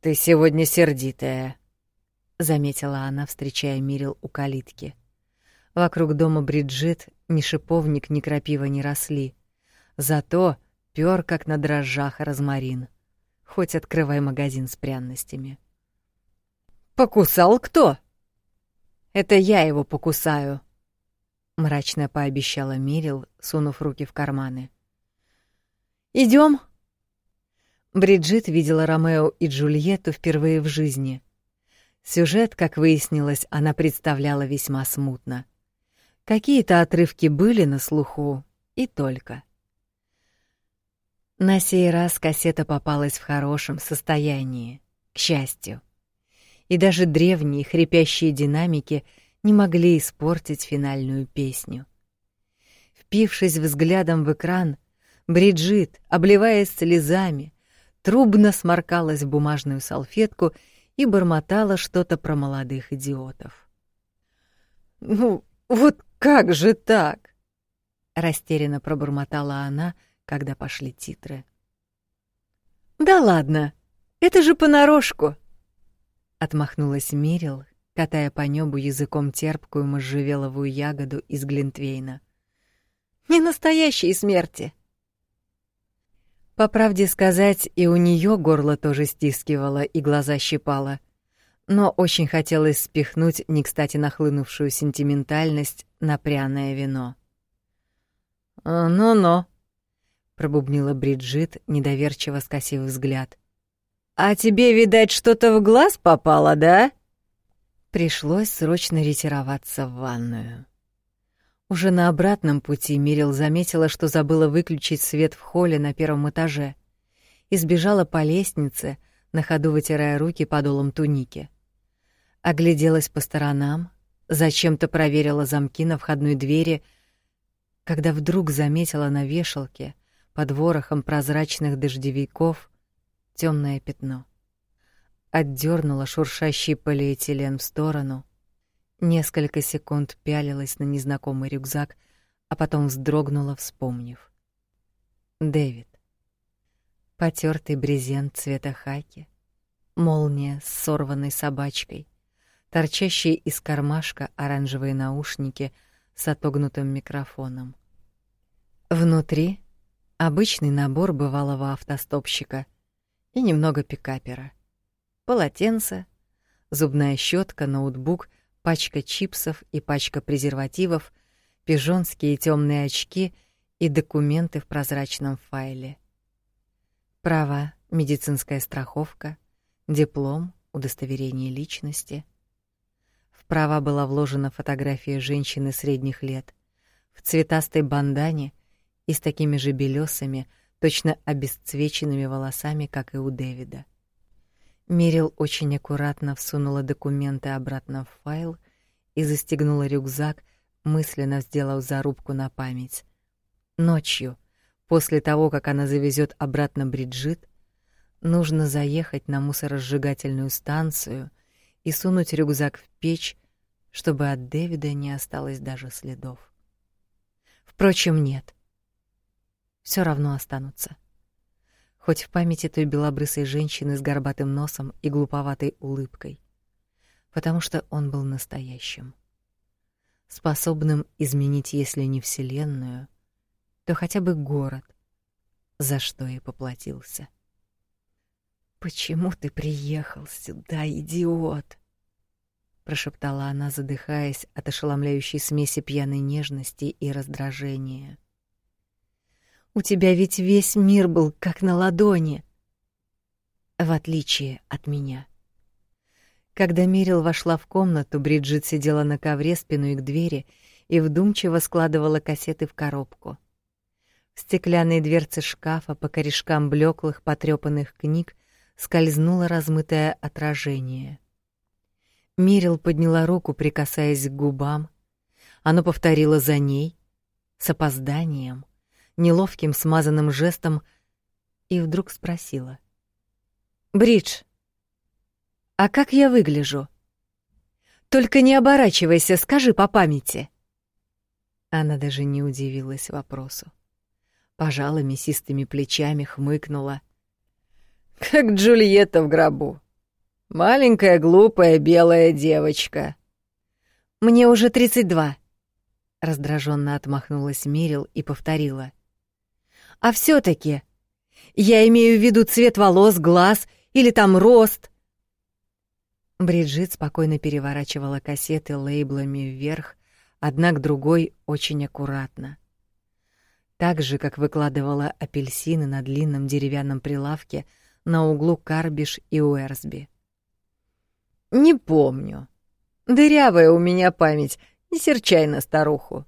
Ты сегодня сердитая, заметила она, встречая Мирил у калитки. Вокруг дома Бриджит ни шиповник, ни крапива не росли. Зато пёр как на дрожжах розмарин. Хоть открывай магазин с пряностями. Покусал кто? Это я его покусаю, мрачно пообещала Мирил, сунув руки в карманы. Идем. Бриджит видела Ромео и Джульетту впервые в жизни. Сюжет, как выяснилось, она представляла весьма смутно. Какие-то отрывки были на слуху, и только. На сей раз кассета попалась в хорошем состоянии, к счастью. И даже древние хрипящие динамики не могли испортить финальную песню. Впившись взглядом в экран, Бриджит, обливаясь слезами, трубно сморкалась в бумажную салфетку и бормотала что-то про молодых идиотов. «Ну, вот как же так?» — растерянно пробормотала она, когда пошли титры. «Да ладно, это же понарошку!» — отмахнулась Мирил, катая по небу языком терпкую можжевеловую ягоду из глинтвейна. «Не настоящие смерти!» По правде сказать, и у нее горло тоже стискивало и глаза щипало. но очень хотелось спихнуть не кстати нахлынувшую сентиментальность на пряное вино. «Ну-ну», — пробубнила Бриджит, недоверчиво скосив взгляд. «А тебе, видать, что-то в глаз попало, да?» Пришлось срочно ретироваться в ванную. Уже на обратном пути Мирил заметила, что забыла выключить свет в холле на первом этаже и сбежала по лестнице, на ходу вытирая руки подолом туники. Огляделась по сторонам, зачем-то проверила замки на входной двери, когда вдруг заметила на вешалке под ворохом прозрачных дождевиков темное пятно. Отдернула шуршащий полиэтилен в сторону, несколько секунд пялилась на незнакомый рюкзак, а потом вздрогнула, вспомнив. Дэвид. Потертый брезент цвета хаки, молния с сорванной собачкой, торчащие из кармашка оранжевые наушники с отогнутым микрофоном. Внутри обычный набор бывалого автостопщика и немного пикапера. Полотенце, зубная щетка, ноутбук, пачка чипсов и пачка презервативов, пижонские темные очки и документы в прозрачном файле. Права, медицинская страховка, диплом, удостоверение личности — права была вложена фотография женщины средних лет в цветастой бандане и с такими же белесыми, точно обесцвеченными волосами, как и у Дэвида. Мирил очень аккуратно всунула документы обратно в файл и застегнула рюкзак, мысленно сделав зарубку на память. Ночью, после того, как она завезет обратно Бриджит, нужно заехать на мусоросжигательную станцию и сунуть рюкзак в печь чтобы от Дэвида не осталось даже следов. Впрочем, нет. Все равно останутся. Хоть в памяти той белобрысой женщины с горбатым носом и глуповатой улыбкой, потому что он был настоящим, способным изменить, если не вселенную, то хотя бы город, за что и поплатился. Почему ты приехал сюда, идиот? прошептала она, задыхаясь от ошеломляющей смеси пьяной нежности и раздражения. У тебя ведь весь мир был как на ладони, в отличие от меня. Когда Мирил вошла в комнату, Бриджит сидела на ковре спиной к двери и вдумчиво складывала кассеты в коробку. В стеклянные дверцы шкафа по корешкам блеклых потрепанных книг скользнуло размытое отражение. Мирил подняла руку, прикасаясь к губам. Оно повторило за ней с опозданием, неловким смазанным жестом и вдруг спросила: "Бридж, а как я выгляжу? Только не оборачивайся, скажи по памяти". Она даже не удивилась вопросу. Пожала мясистыми плечами, хмыкнула. Как Джульетта в гробу. Маленькая глупая белая девочка. Мне уже тридцать два. Раздраженно отмахнулась Мирил и повторила. А все таки я имею в виду цвет волос, глаз или там рост. Бриджит спокойно переворачивала кассеты лейблами вверх, одна к другой очень аккуратно. Так же, как выкладывала апельсины на длинном деревянном прилавке на углу Карбиш и Уэрсби. Не помню. Дырявая у меня память, не серчай на старуху.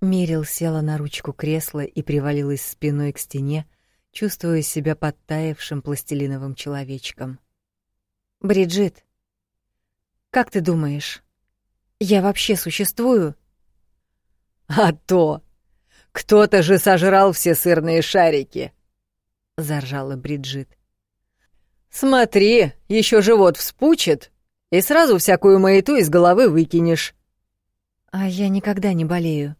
Мирил села на ручку кресла и привалилась спиной к стене, чувствуя себя подтаявшим пластилиновым человечком. Бриджит, как ты думаешь, я вообще существую? А то кто-то же сожрал все сырные шарики, заржала Бриджит. Смотри, еще живот вспучит, и сразу всякую маяту из головы выкинешь. А я никогда не болею.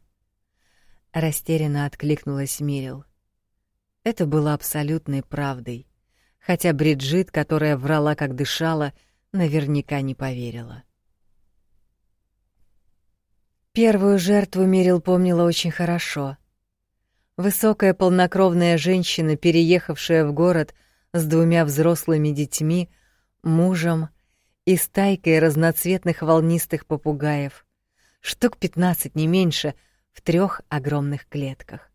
Растерянно откликнулась Мирил. Это было абсолютной правдой, хотя Бриджит, которая врала как дышала, наверняка не поверила. Первую жертву Мирил помнила очень хорошо. Высокая полнокровная женщина, переехавшая в город — с двумя взрослыми детьми, мужем и стайкой разноцветных волнистых попугаев, штук пятнадцать не меньше, в трех огромных клетках.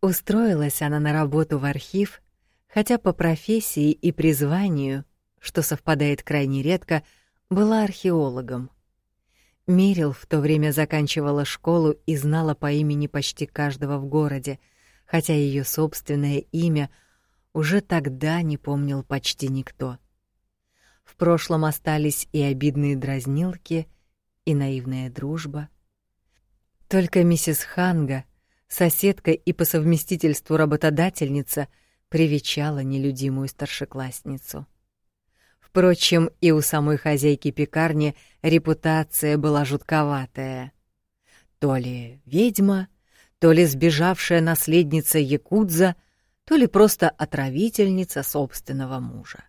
Устроилась она на работу в архив, хотя по профессии и призванию, что совпадает крайне редко, была археологом. Мерил в то время заканчивала школу и знала по имени почти каждого в городе, хотя ее собственное имя уже тогда не помнил почти никто. В прошлом остались и обидные дразнилки, и наивная дружба. Только миссис Ханга, соседка и по совместительству работодательница, привечала нелюдимую старшеклассницу. Впрочем, и у самой хозяйки пекарни репутация была жутковатая. То ли ведьма, то ли сбежавшая наследница якудза, то ли просто отравительница собственного мужа.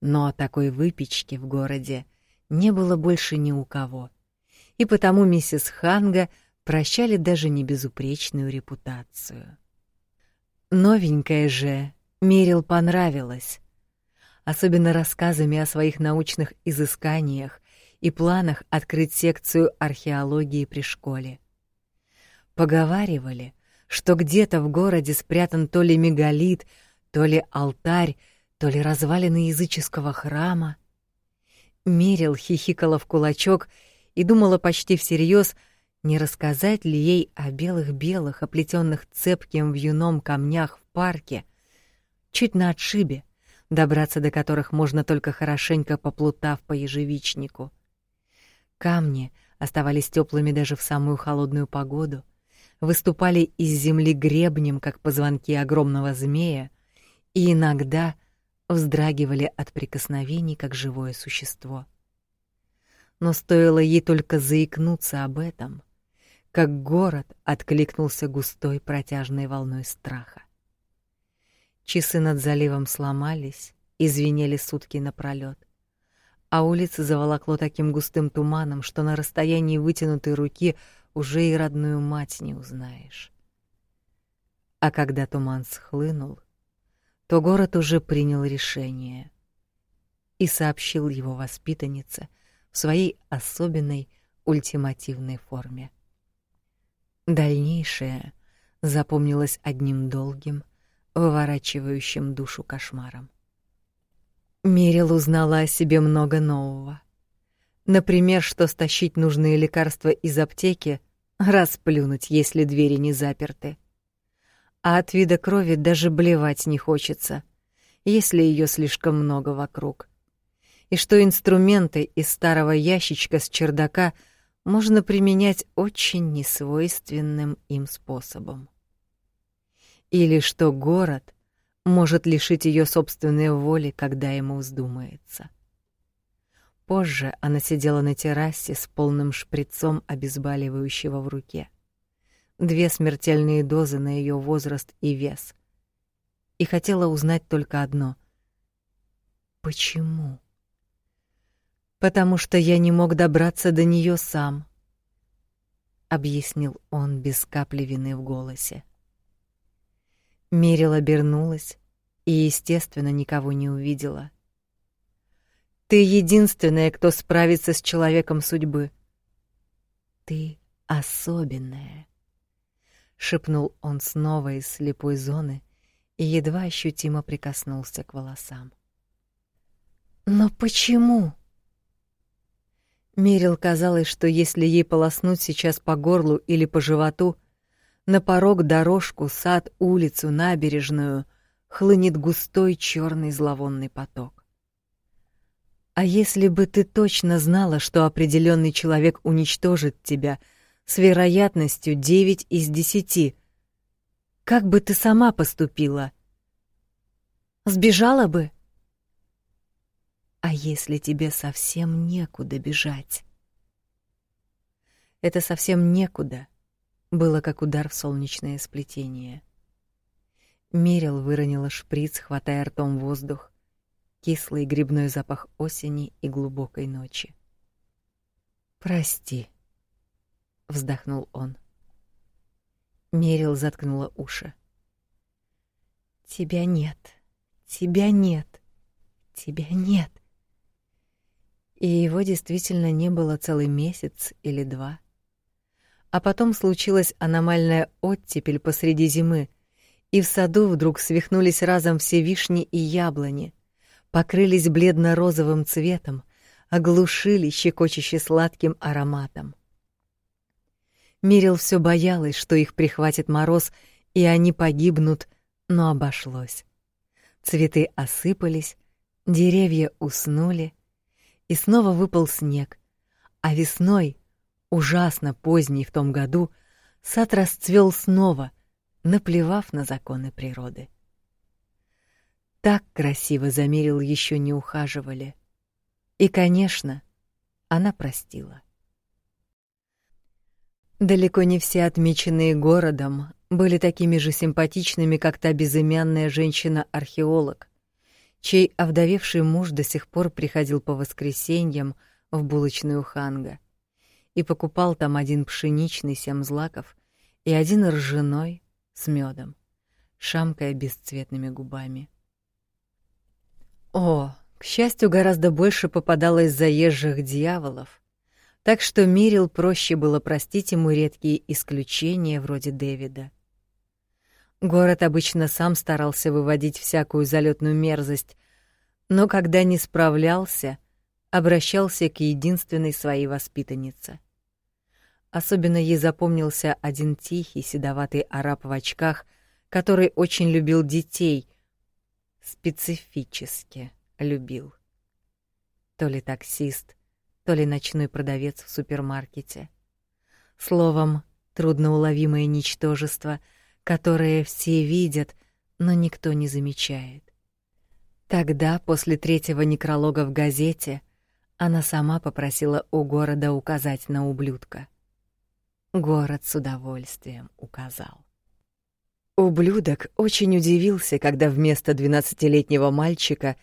Но такой выпечки в городе не было больше ни у кого, и потому миссис Ханга прощали даже не безупречную репутацию. Новенькая же Мирил понравилась, особенно рассказами о своих научных изысканиях и планах открыть секцию археологии при школе. Поговаривали, что где-то в городе спрятан то ли мегалит, то ли алтарь, то ли развалины языческого храма. Мерил хихикала в кулачок и думала почти всерьез, не рассказать ли ей о белых-белых, оплетенных цепким вьюном камнях в парке, чуть на отшибе, добраться до которых можно только хорошенько поплутав по ежевичнику. Камни оставались теплыми даже в самую холодную погоду, выступали из земли гребнем, как позвонки огромного змея, и иногда вздрагивали от прикосновений, как живое существо. Но стоило ей только заикнуться об этом, как город откликнулся густой протяжной волной страха. Часы над заливом сломались и звенели сутки напролёт, а улицы заволокло таким густым туманом, что на расстоянии вытянутой руки уже и родную мать не узнаешь. А когда туман схлынул, то город уже принял решение и сообщил его воспитаннице в своей особенной ультимативной форме. Дальнейшее запомнилось одним долгим, выворачивающим душу кошмаром. Мирил узнала о себе много нового. Например, что стащить нужные лекарства из аптеки, расплюнуть, если двери не заперты. А от вида крови даже блевать не хочется, если ее слишком много вокруг. И что инструменты из старого ящичка с чердака можно применять очень несвойственным им способом или что город может лишить ее собственной воли, когда ему вздумается. Позже она сидела на террасе с полным шприцом обезболивающего в руке. Две смертельные дозы на ее возраст и вес. И хотела узнать только одно: почему? Потому что я не мог добраться до нее сам, объяснил он без капли вины в голосе. Мерил обернулась и, естественно, никого не увидела. Ты единственная, кто справится с человеком судьбы. Ты особенная, шепнул он снова из слепой зоны и едва ощутимо прикоснулся к волосам. Но почему? Мерил казалось, что если ей полоснуть сейчас по горлу или по животу, на порог дорожку, сад, улицу, набережную хлынет густой черный зловонный поток. А если бы ты точно знала, что определенный человек уничтожит тебя с вероятностью 9 из 10, как бы ты сама поступила? Сбежала бы? А если тебе совсем некуда бежать? Это совсем некуда было как удар в солнечное сплетение. Мерил выронила шприц, хватая ртом воздух, кислый грибной запах осени и глубокой ночи. Прости, вздохнул он. Мерил заткнула уши. Тебя нет. Тебя нет. Тебя нет. И его действительно не было целый месяц или два. А потом случилась аномальная оттепель посреди зимы, и в саду вдруг свихнулись разом все вишни и яблони, покрылись бледно-розовым цветом, оглушили щекочуще сладким ароматом. Мирил все боялась, что их прихватит мороз, и они погибнут, но обошлось. Цветы осыпались, деревья уснули, и снова выпал снег, а весной, ужасно поздней в том году, сад расцвел снова, наплевав на законы природы. Так красиво замерил еще не ухаживали. И, конечно, она простила. Далеко не все отмеченные городом были такими же симпатичными, как та безымянная женщина-археолог, чей овдовевший муж до сих пор приходил по воскресеньям в булочную Ханга и покупал там один пшеничный семь злаков и один ржаной с медом, шамкая бесцветными губами. О, к счастью, гораздо больше попадалось заезжих дьяволов, так что Мирил проще было простить ему редкие исключения вроде Дэвида. Город обычно сам старался выводить всякую залетную мерзость, но когда не справлялся, обращался к единственной своей воспитаннице. Особенно ей запомнился один тихий, седоватый араб в очках, который очень любил детей, специфически любил. То ли таксист, то ли ночной продавец в супермаркете. Словом, трудноуловимое ничтожество, которое все видят, но никто не замечает. Тогда, после третьего некролога в газете, она сама попросила у города указать на ублюдка. Город с удовольствием указал. Ублюдок очень удивился, когда вместо двенадцатилетнего мальчика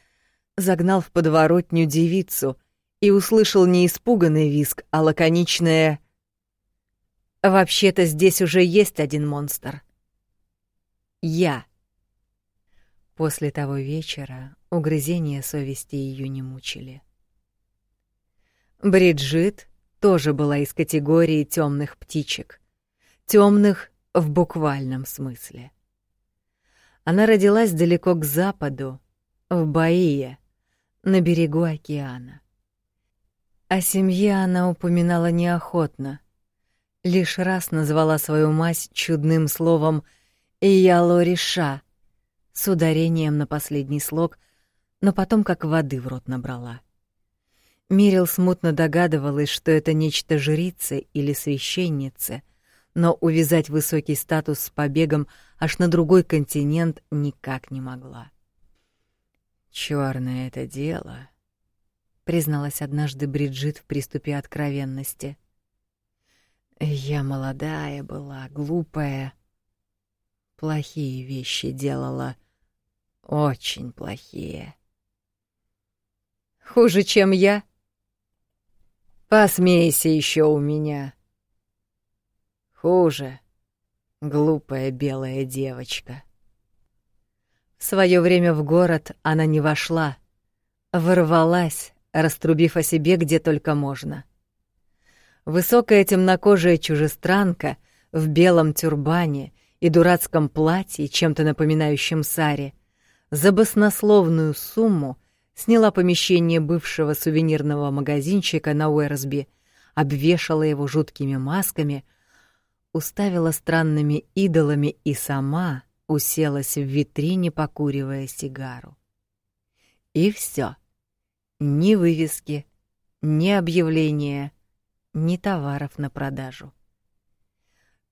загнал в подворотню девицу — и услышал не испуганный визг, а лаконичное «Вообще-то здесь уже есть один монстр. Я». После того вечера угрызения совести ее не мучили. Бриджит тоже была из категории темных птичек. темных в буквальном смысле. Она родилась далеко к западу, в Баие, на берегу океана. О семье она упоминала неохотно. Лишь раз назвала свою мать чудным словом «Иялориша» с ударением на последний слог, но потом как воды в рот набрала. Мирил смутно догадывалась, что это нечто жрицы или священницы, но увязать высокий статус с побегом аж на другой континент никак не могла. Чёрное это дело призналась однажды Бриджит в приступе откровенности. Я молодая была, глупая. Плохие вещи делала, очень плохие. Хуже, чем я? Посмейся еще у меня. Хуже, глупая белая девочка. В свое время в город она не вошла, ворвалась, раструбив о себе где только можно. Высокая темнокожая чужестранка в белом тюрбане и дурацком платье, чем-то напоминающем саре, за баснословную сумму сняла помещение бывшего сувенирного магазинчика на Уэрсби, обвешала его жуткими масками, уставила странными идолами и сама уселась в витрине, покуривая сигару. И все. Ни вывески, ни объявления, ни товаров на продажу.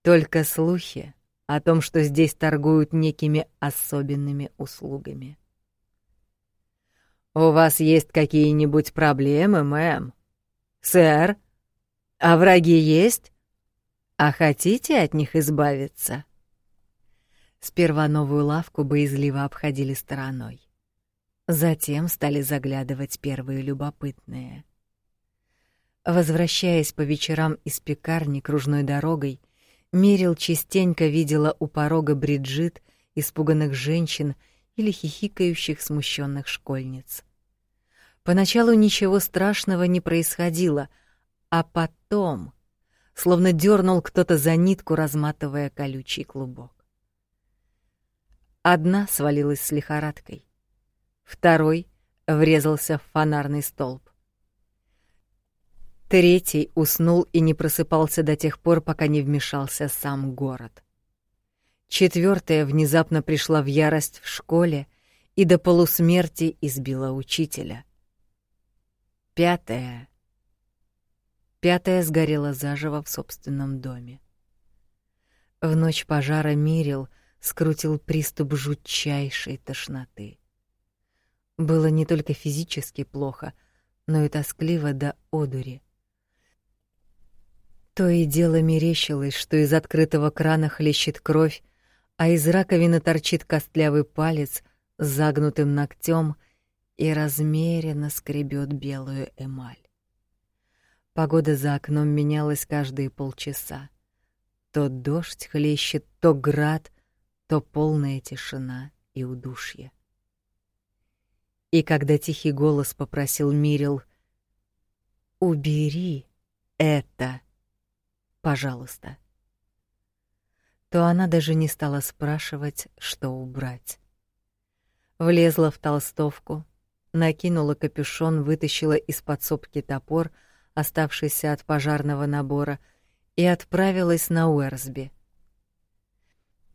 Только слухи о том, что здесь торгуют некими особенными услугами. «У вас есть какие-нибудь проблемы, мэм? Сэр? А враги есть? А хотите от них избавиться?» Сперва новую лавку боязливо обходили стороной. Затем стали заглядывать первые любопытные. Возвращаясь по вечерам из пекарни кружной дорогой, Мерил частенько видела у порога Бриджит испуганных женщин или хихикающих смущенных школьниц. Поначалу ничего страшного не происходило, а потом, словно дернул кто-то за нитку, разматывая колючий клубок. Одна свалилась с лихорадкой, второй врезался в фонарный столб. Третий уснул и не просыпался до тех пор, пока не вмешался сам город. Четвертая внезапно пришла в ярость в школе и до полусмерти избила учителя. Пятая. Пятая сгорела заживо в собственном доме. В ночь пожара Мирил скрутил приступ жутчайшей тошноты. Было не только физически плохо, но и тоскливо до одури. То и дело мерещилось, что из открытого крана хлещет кровь, а из раковины торчит костлявый палец с загнутым ногтем и размеренно скребет белую эмаль. Погода за окном менялась каждые полчаса. То дождь хлещет, то град, то полная тишина и удушье. И когда тихий голос попросил Мирил «Убери это, пожалуйста», то она даже не стала спрашивать, что убрать. Влезла в толстовку, накинула капюшон, вытащила из подсобки топор, оставшийся от пожарного набора, и отправилась на Уэрсби.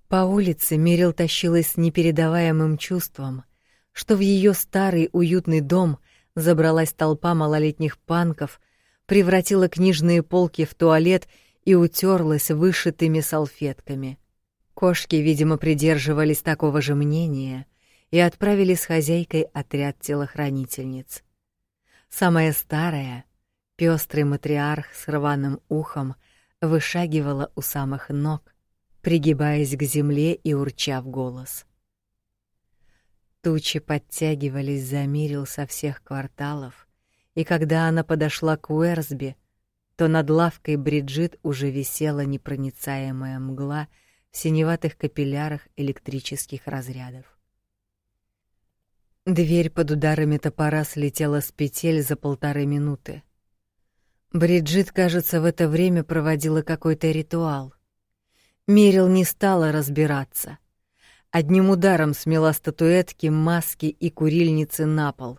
По улице Мирил тащилась с непередаваемым чувством, что в ее старый уютный дом забралась толпа малолетних панков, превратила книжные полки в туалет и утерлась вышитыми салфетками. Кошки, видимо, придерживались такого же мнения и отправили с хозяйкой отряд телохранительниц. Самая старая, пестрый матриарх с рваным ухом, вышагивала у самых ног, пригибаясь к земле и урча в голос. Тучи подтягивались за Мирил со всех кварталов, и когда она подошла к Уэрсби, то над лавкой Бриджит уже висела непроницаемая мгла в синеватых капиллярах электрических разрядов. Дверь под ударами топора слетела с петель за полторы минуты. Бриджит, кажется, в это время проводила какой-то ритуал. Мерил не стала разбираться. Одним ударом смела статуэтки, маски и курильницы на пол.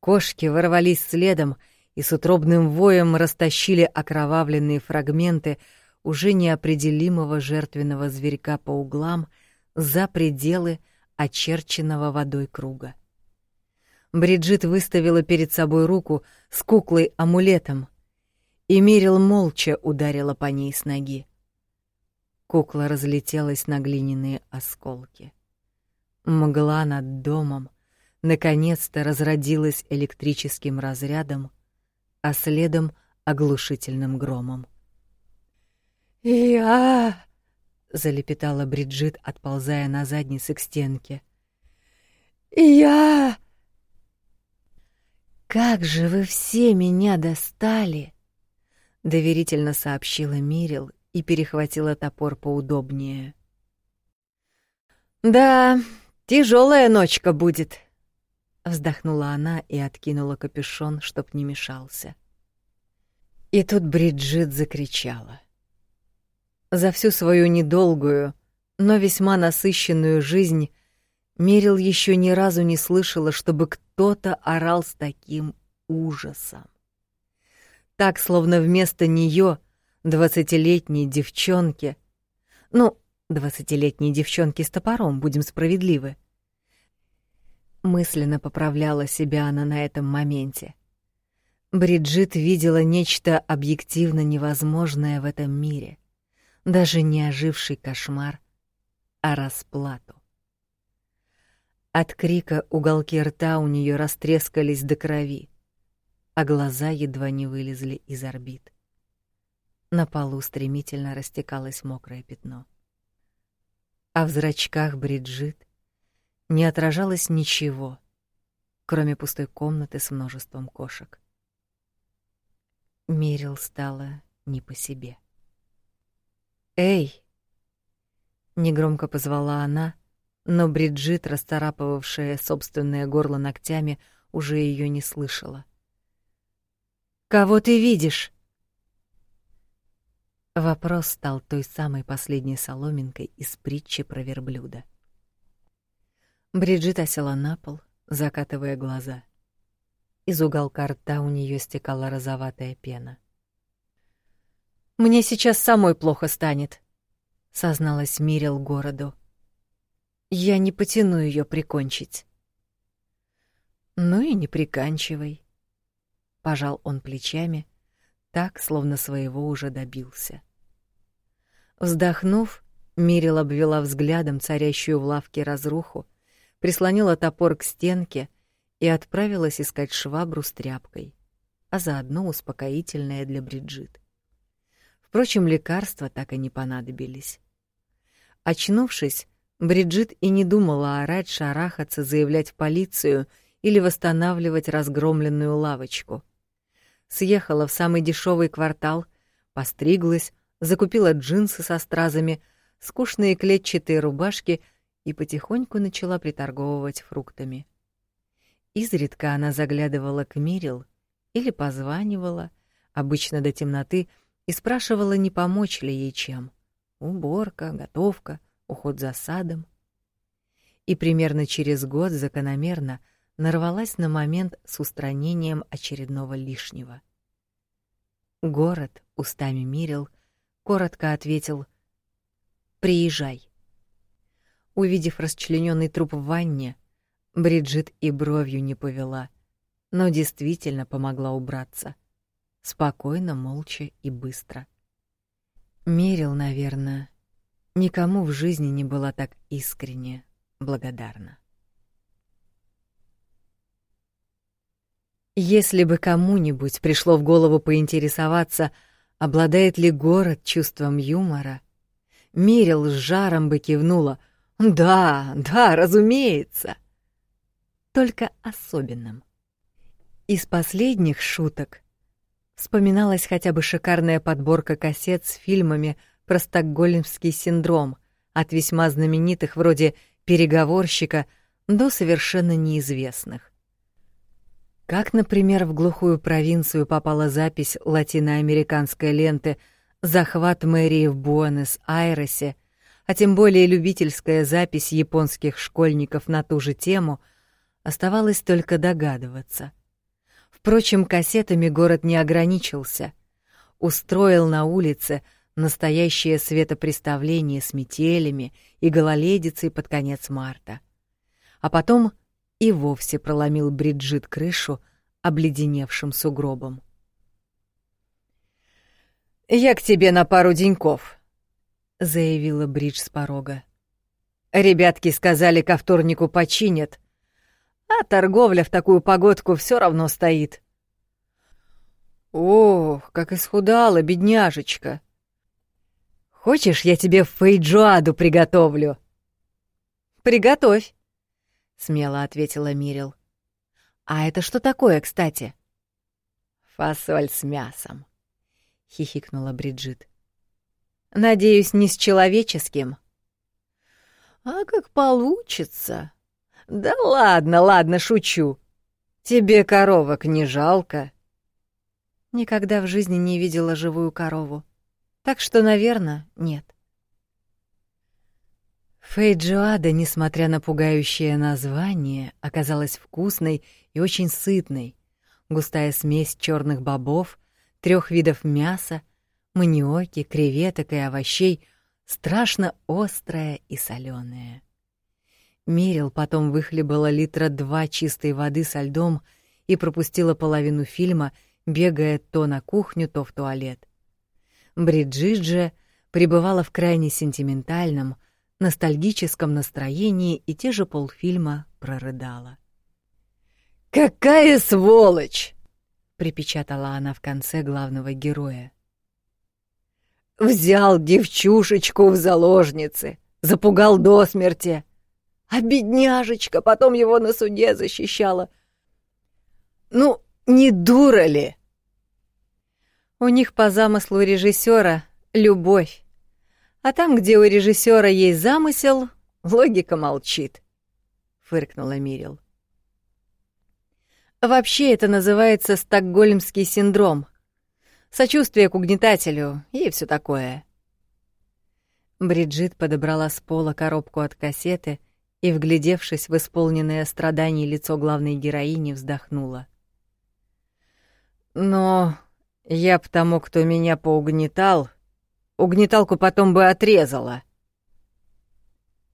Кошки ворвались следом — и с утробным воем растащили окровавленные фрагменты уже неопределимого жертвенного зверька по углам за пределы очерченного водой круга. Бриджит выставила перед собой руку с куклой-амулетом, и Мирил молча ударила по ней с ноги. Кукла разлетелась на глиняные осколки. Мгла над домом наконец-то разродилась электрическим разрядом, а следом оглушительным громом. «Я...» — залепетала Бриджит, отползая на заднице к стенке. «Я...» «Как же вы все меня достали!» — доверительно сообщила Мирил и перехватила топор поудобнее. «Да, тяжелая ночка будет», Вздохнула она и откинула капюшон, чтоб не мешался. И тут Бриджит закричала. За всю свою недолгую, но весьма насыщенную жизнь Мерил еще ни разу не слышала, чтобы кто-то орал с таким ужасом. Так, словно вместо нее двадцатилетней девчонки, ну, двадцатилетней девчонки с топором, будем справедливы, мысленно поправляла себя она на этом моменте. Бриджит видела нечто объективно невозможное в этом мире, даже не оживший кошмар, а расплату. От крика уголки рта у нее растрескались до крови, а глаза едва не вылезли из орбит. На полу стремительно растекалось мокрое пятно. А в зрачках Бриджит не отражалось ничего, кроме пустой комнаты с множеством кошек. Мерил стало не по себе. «Эй!» — негромко позвала она, но Бриджит, расцарапывавшая собственное горло ногтями, уже ее не слышала. «Кого ты видишь?» Вопрос стал той самой последней соломинкой из притчи про верблюда. Бриджит села на пол, закатывая глаза. Из уголка рта у нее стекала розоватая пена. «Мне сейчас самой плохо станет», — созналась Мирил городу. «Я не потяну ее прикончить». «Ну и не приканчивай», — пожал он плечами, так, словно своего уже добился. Вздохнув, Мирил обвела взглядом царящую в лавке разруху, прислонила топор к стенке и отправилась искать швабру с тряпкой, а заодно успокоительное для Бриджит. Впрочем, лекарства так и не понадобились. Очнувшись, Бриджит и не думала орать, шарахаться, заявлять в полицию или восстанавливать разгромленную лавочку. Съехала в самый дешевый квартал, постриглась, закупила джинсы со стразами, скучные клетчатые рубашки и потихоньку начала приторговывать фруктами. Изредка она заглядывала к Мирил или позванивала, обычно до темноты, и спрашивала, не помочь ли ей чем. Уборка, готовка, уход за садом. И примерно через год закономерно нарвалась на момент с устранением очередного лишнего. Город устами Мирил коротко ответил «Приезжай». Увидев расчлененный труп в ванне, Бриджит и бровью не повела, но действительно помогла убраться. Спокойно, молча и быстро. Мерил, наверное, никому в жизни не была так искренне благодарна. Если бы кому-нибудь пришло в голову поинтересоваться, обладает ли город чувством юмора, Мирил с жаром бы кивнула — да, да, разумеется. Только особенным. Из последних шуток вспоминалась хотя бы шикарная подборка кассет с фильмами про стокгольмский синдром, от весьма знаменитых вроде «Переговорщика» до совершенно неизвестных. Как, например, в глухую провинцию попала запись латиноамериканской ленты «Захват мэрии в Буэнос-Айресе» а тем более любительская запись японских школьников на ту же тему, оставалось только догадываться. Впрочем, кассетами город не ограничился. Устроил на улице настоящее светопреставление с метелями и гололедицей под конец марта. А потом и вовсе проломил Бриджит крышу обледеневшим сугробом. «Я к тебе на пару деньков», заявила Бридж с порога. Ребятки сказали, ко вторнику починят, а торговля в такую погодку все равно стоит. Ох, как исхудала, бедняжечка. Хочешь, я тебе фейджуаду приготовлю? Приготовь, смело ответила Мирил. А это что такое, кстати? Фасоль с мясом, хихикнула Бриджит. Надеюсь, не с человеческим. А как получится? Да ладно, ладно, шучу. Тебе коровок не жалко? Никогда в жизни не видела живую корову. Так что, наверное, нет. Фейджоада, несмотря на пугающее название, оказалась вкусной и очень сытной. Густая смесь черных бобов, трех видов мяса, маниоки, креветок и овощей, страшно острая и соленая. Мерил потом выхлебала литра два чистой воды со льдом и пропустила половину фильма, бегая то на кухню, то в туалет. Бриджит же пребывала в крайне сентиментальном, ностальгическом настроении и те же полфильма прорыдала. «Какая сволочь!» — припечатала она в конце главного героя. Взял девчушечку в заложницы, запугал до смерти. А бедняжечка потом его на суде защищала. Ну, не дура ли? У них по замыслу режиссера любовь. А там, где у режиссера есть замысел, логика молчит, фыркнула Мирил. Вообще это называется стокгольмский синдром. Сочувствие к угнетателю и все такое. Бриджит подобрала с пола коробку от кассеты и, вглядевшись в исполненное страданий лицо главной героини, вздохнула. «Но я б тому, кто меня поугнетал, угнеталку потом бы отрезала».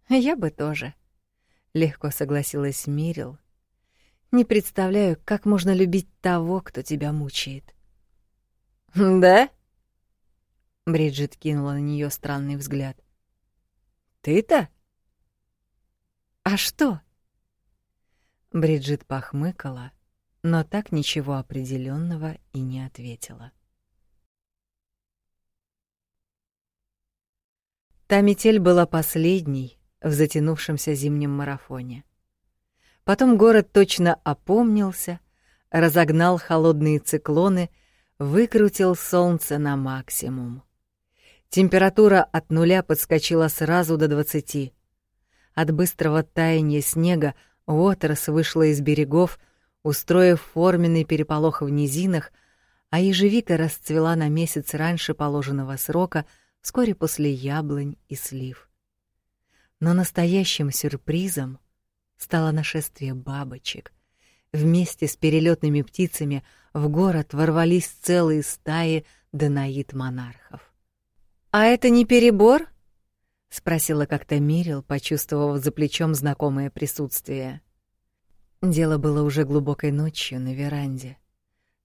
«Я бы тоже», — легко согласилась Мирил. «Не представляю, как можно любить того, кто тебя мучает». [laughs] «Да?» Бриджит кинула на нее странный взгляд. «Ты-то?» «А что?» Бриджит похмыкала, но так ничего определенного и не ответила. Та метель была последней в затянувшемся зимнем марафоне. Потом город точно опомнился, разогнал холодные циклоны, выкрутил солнце на максимум. Температура от нуля подскочила сразу до двадцати. От быстрого таяния снега Уотерс вышла из берегов, устроив форменный переполох в низинах, а ежевика расцвела на месяц раньше положенного срока, вскоре после яблонь и слив. Но настоящим сюрпризом стало нашествие бабочек. Вместе с перелетными птицами в город ворвались целые стаи данаид-монархов. «А это не перебор?» — спросила как-то Мирил, почувствовав за плечом знакомое присутствие. Дело было уже глубокой ночью на веранде.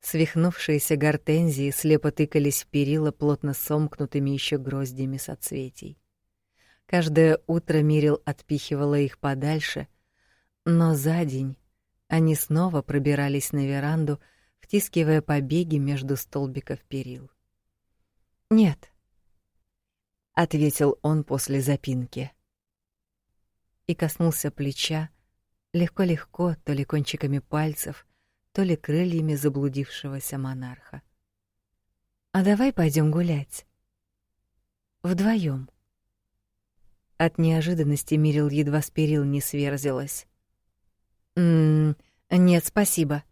Свихнувшиеся гортензии слепо тыкались в перила плотно сомкнутыми еще гроздями соцветий. Каждое утро Мирил отпихивала их подальше, но за день они снова пробирались на веранду, втискивая побеги между столбиков перил. «Нет», — ответил он после запинки. И коснулся плеча, легко-легко, то ли кончиками пальцев, то ли крыльями заблудившегося монарха. «А давай пойдем гулять. Вдвоем. От неожиданности Мирил едва с перил не сверзилась. «М -м, «Нет, спасибо.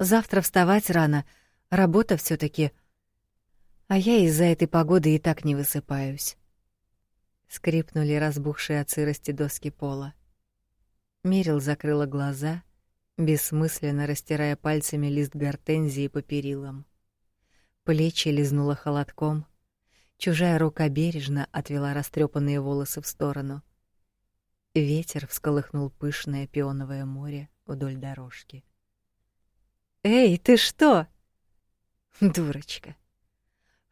Завтра вставать рано, работа все таки а я из-за этой погоды и так не высыпаюсь. Скрипнули разбухшие от сырости доски пола. Мирил закрыла глаза, бессмысленно растирая пальцами лист гортензии по перилам. Плечи лизнула холодком, чужая рука бережно отвела растрепанные волосы в сторону. Ветер всколыхнул пышное пионовое море вдоль дорожки. «Эй, ты что?» «Дурочка,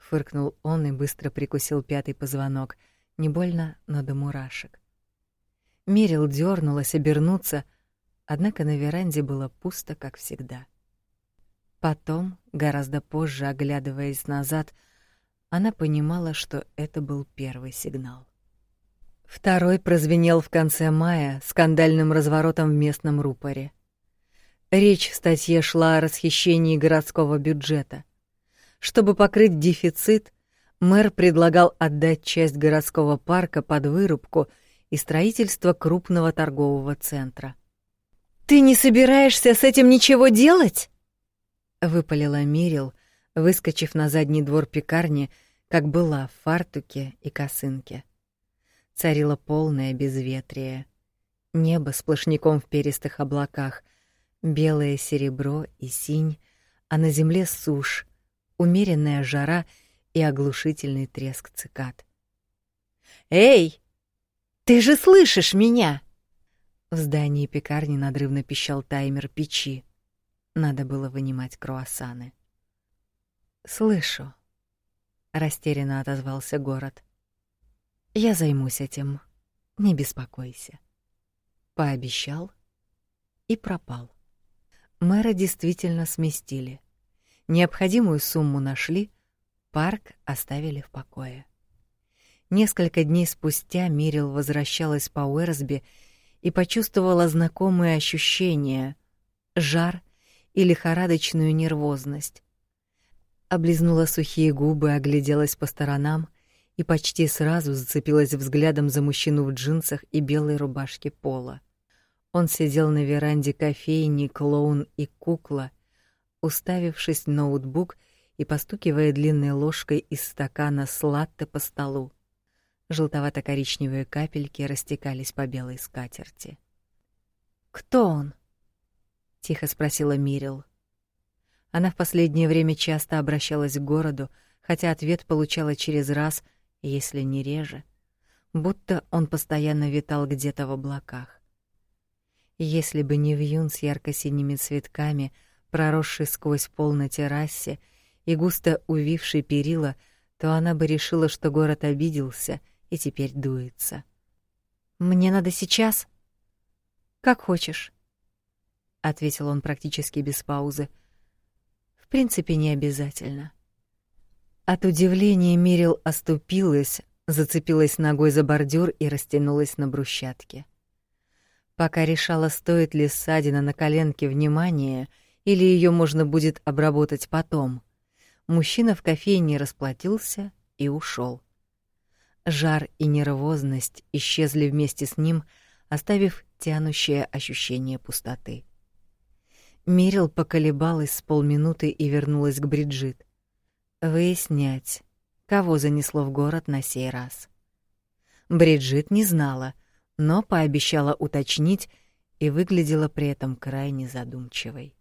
фыркнул он и быстро прикусил пятый позвонок, не больно, но до мурашек. Мерил дернулась обернуться, однако на веранде было пусто, как всегда. Потом, гораздо позже, оглядываясь назад, она понимала, что это был первый сигнал. Второй прозвенел в конце мая скандальным разворотом в местном рупоре. Речь в статье шла о расхищении городского бюджета. Чтобы покрыть дефицит, мэр предлагал отдать часть городского парка под вырубку и строительство крупного торгового центра. «Ты не собираешься с этим ничего делать?» — выпалила Мирил, выскочив на задний двор пекарни, как была в фартуке и косынке. Царило полное безветрие. Небо сплошняком в перистых облаках, белое серебро и синь, а на земле сушь, умеренная жара и оглушительный треск цикад. «Эй, ты же слышишь меня!» В здании пекарни надрывно пищал таймер печи. Надо было вынимать круассаны. «Слышу», — растерянно отозвался город. «Я займусь этим, не беспокойся». Пообещал и пропал. Мэра действительно сместили — Необходимую сумму нашли, парк оставили в покое. Несколько дней спустя Мирил возвращалась по Уэрсби и почувствовала знакомые ощущения — жар и лихорадочную нервозность. Облизнула сухие губы, огляделась по сторонам и почти сразу зацепилась взглядом за мужчину в джинсах и белой рубашке пола. Он сидел на веранде кофейни, клоун и кукла, уставившись в ноутбук и постукивая длинной ложкой из стакана с латте по столу. Желтовато-коричневые капельки растекались по белой скатерти. «Кто он?» — тихо спросила Мирил. Она в последнее время часто обращалась к городу, хотя ответ получала через раз, если не реже, будто он постоянно витал где-то в облаках. Если бы не вьюн с ярко-синими цветками, проросший сквозь пол на террасе и густо увивший перила, то она бы решила, что город обиделся и теперь дуется. «Мне надо сейчас?» «Как хочешь», — ответил он практически без паузы. «В принципе, не обязательно». От удивления Мирил оступилась, зацепилась ногой за бордюр и растянулась на брусчатке. Пока решала, стоит ли ссадина на коленке внимания или ее можно будет обработать потом, мужчина в кофейне расплатился и ушел. Жар и нервозность исчезли вместе с ним, оставив тянущее ощущение пустоты. Мирил поколебалась с полминуты и вернулась к Бриджит. Выяснять, кого занесло в город на сей раз. Бриджит не знала, но пообещала уточнить и выглядела при этом крайне задумчивой.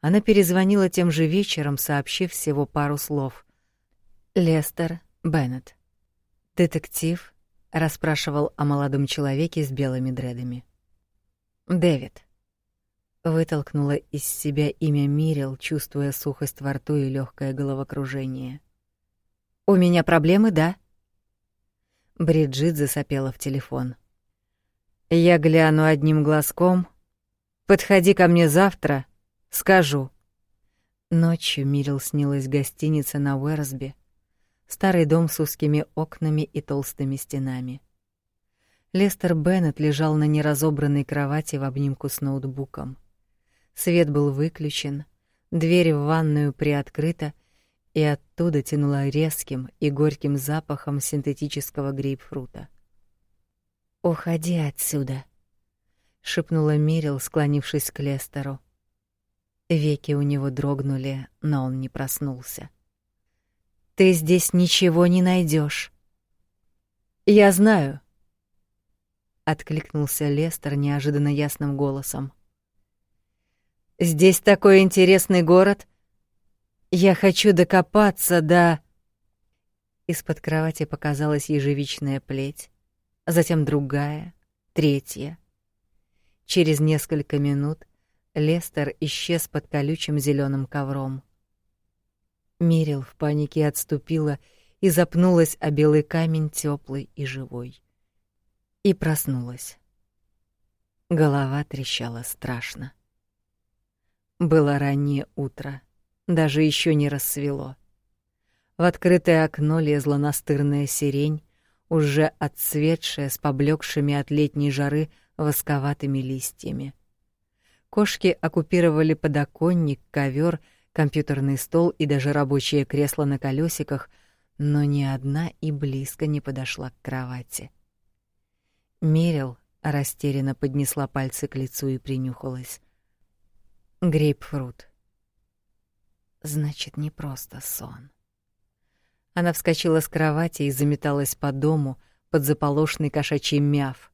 Она перезвонила тем же вечером, сообщив всего пару слов. Лестер Беннет. Детектив расспрашивал о молодом человеке с белыми дредами. Дэвид вытолкнула из себя имя Мирил, чувствуя сухость во рту и легкое головокружение. У меня проблемы, да? Бриджит засопела в телефон. Я гляну одним глазком. Подходи ко мне завтра, скажу. Ночью Мирил снилась гостиница на Уэрсби. Старый дом с узкими окнами и толстыми стенами. Лестер Беннет лежал на неразобранной кровати в обнимку с ноутбуком. Свет был выключен, дверь в ванную приоткрыта, и оттуда тянуло резким и горьким запахом синтетического грейпфрута. «Уходи отсюда», — шепнула Мирил, склонившись к Лестеру. Веки у него дрогнули, но он не проснулся. «Ты здесь ничего не найдешь. «Я знаю», — откликнулся Лестер неожиданно ясным голосом. «Здесь такой интересный город, я хочу докопаться до... Из-под кровати показалась ежевичная плеть, затем другая, третья. Через несколько минут Лестер исчез под колючим зеленым ковром. Мирил в панике отступила и запнулась о белый камень теплый и живой. И проснулась. Голова трещала страшно. Было раннее утро даже еще не рассвело. В открытое окно лезла настырная сирень, уже отцветшая с поблекшими от летней жары восковатыми листьями. Кошки оккупировали подоконник, ковер, компьютерный стол и даже рабочее кресло на колесиках, но ни одна и близко не подошла к кровати. Мерил растерянно поднесла пальцы к лицу и принюхалась. Грейпфрут. Значит, не просто сон. Она вскочила с кровати и заметалась по дому под заполошный кошачий мяв.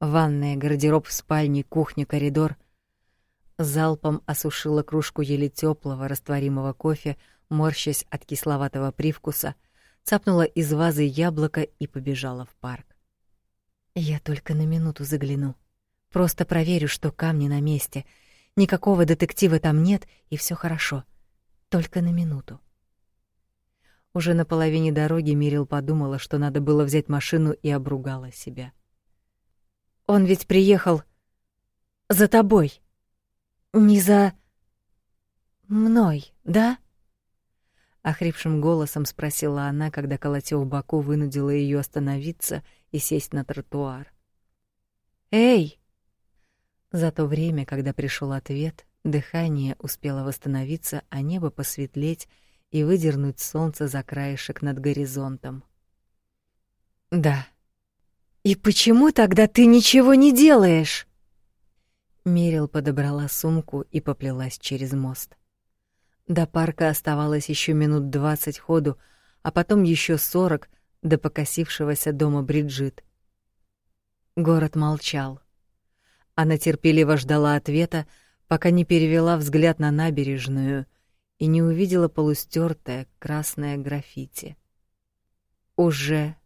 Ванная, гардероб в спальне, кухня, коридор. Залпом осушила кружку еле теплого растворимого кофе, морщась от кисловатого привкуса, цапнула из вазы яблоко и побежала в парк. Я только на минуту загляну. Просто проверю, что камни на месте. Никакого детектива там нет, и все хорошо. — только на минуту. Уже на половине дороги Мирил подумала, что надо было взять машину и обругала себя. Он ведь приехал за тобой. Не за мной, да? охрипшим голосом спросила она, когда Колотёв Баку вынудила её остановиться и сесть на тротуар. Эй! За то время, когда пришёл ответ, Дыхание успело восстановиться, а небо посветлеть и выдернуть солнце за краешек над горизонтом. Да. И почему тогда ты ничего не делаешь? Мирил подобрала сумку и поплелась через мост. До парка оставалось еще минут двадцать ходу, а потом еще сорок до покосившегося дома Бриджит. Город молчал. Она терпеливо ждала ответа, пока не перевела взгляд на набережную и не увидела полустертое красное граффити. Уже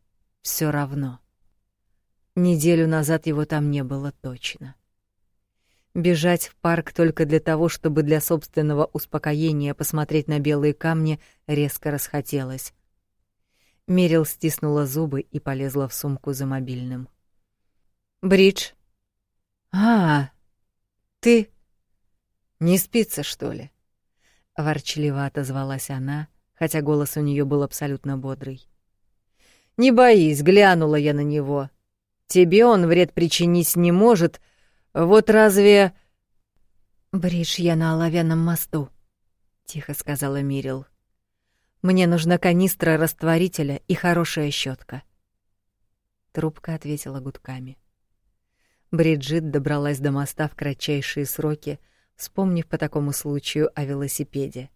все равно. Неделю назад его там не было точно. Бежать в парк только для того, чтобы для собственного успокоения посмотреть на белые камни, резко расхотелось. Мерил стиснула зубы и полезла в сумку за мобильным. «Бридж?» «А, ты...» «Не спится, что ли?» Ворчливо отозвалась она, хотя голос у нее был абсолютно бодрый. «Не боись, глянула я на него. Тебе он вред причинить не может, — вот разве... Бридж, я на оловянном мосту, тихо сказала Мирил. Мне нужна канистра растворителя и хорошая щетка. Трубка ответила гудками. Бриджит добралась до моста в кратчайшие сроки, вспомнив по такому случаю о велосипеде.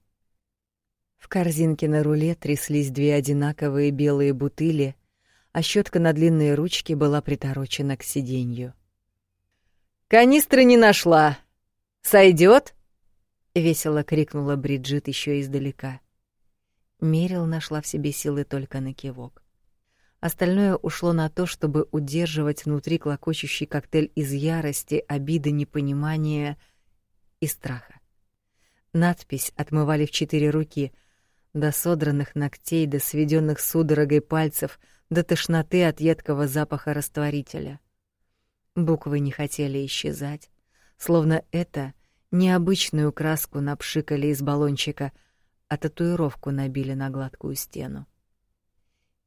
В корзинке на руле тряслись две одинаковые белые бутыли, а щетка на длинной ручке была приторочена к сиденью. Канистры не нашла. Сойдет? весело крикнула Бриджит еще издалека. Мерил нашла в себе силы только на кивок. Остальное ушло на то, чтобы удерживать внутри клокочущий коктейль из ярости, обиды, непонимания и страха. Надпись отмывали в четыре руки, до содранных ногтей, до сведенных судорогой пальцев, до тошноты от едкого запаха растворителя. Буквы не хотели исчезать, словно это необычную краску напшикали из баллончика, а татуировку набили на гладкую стену.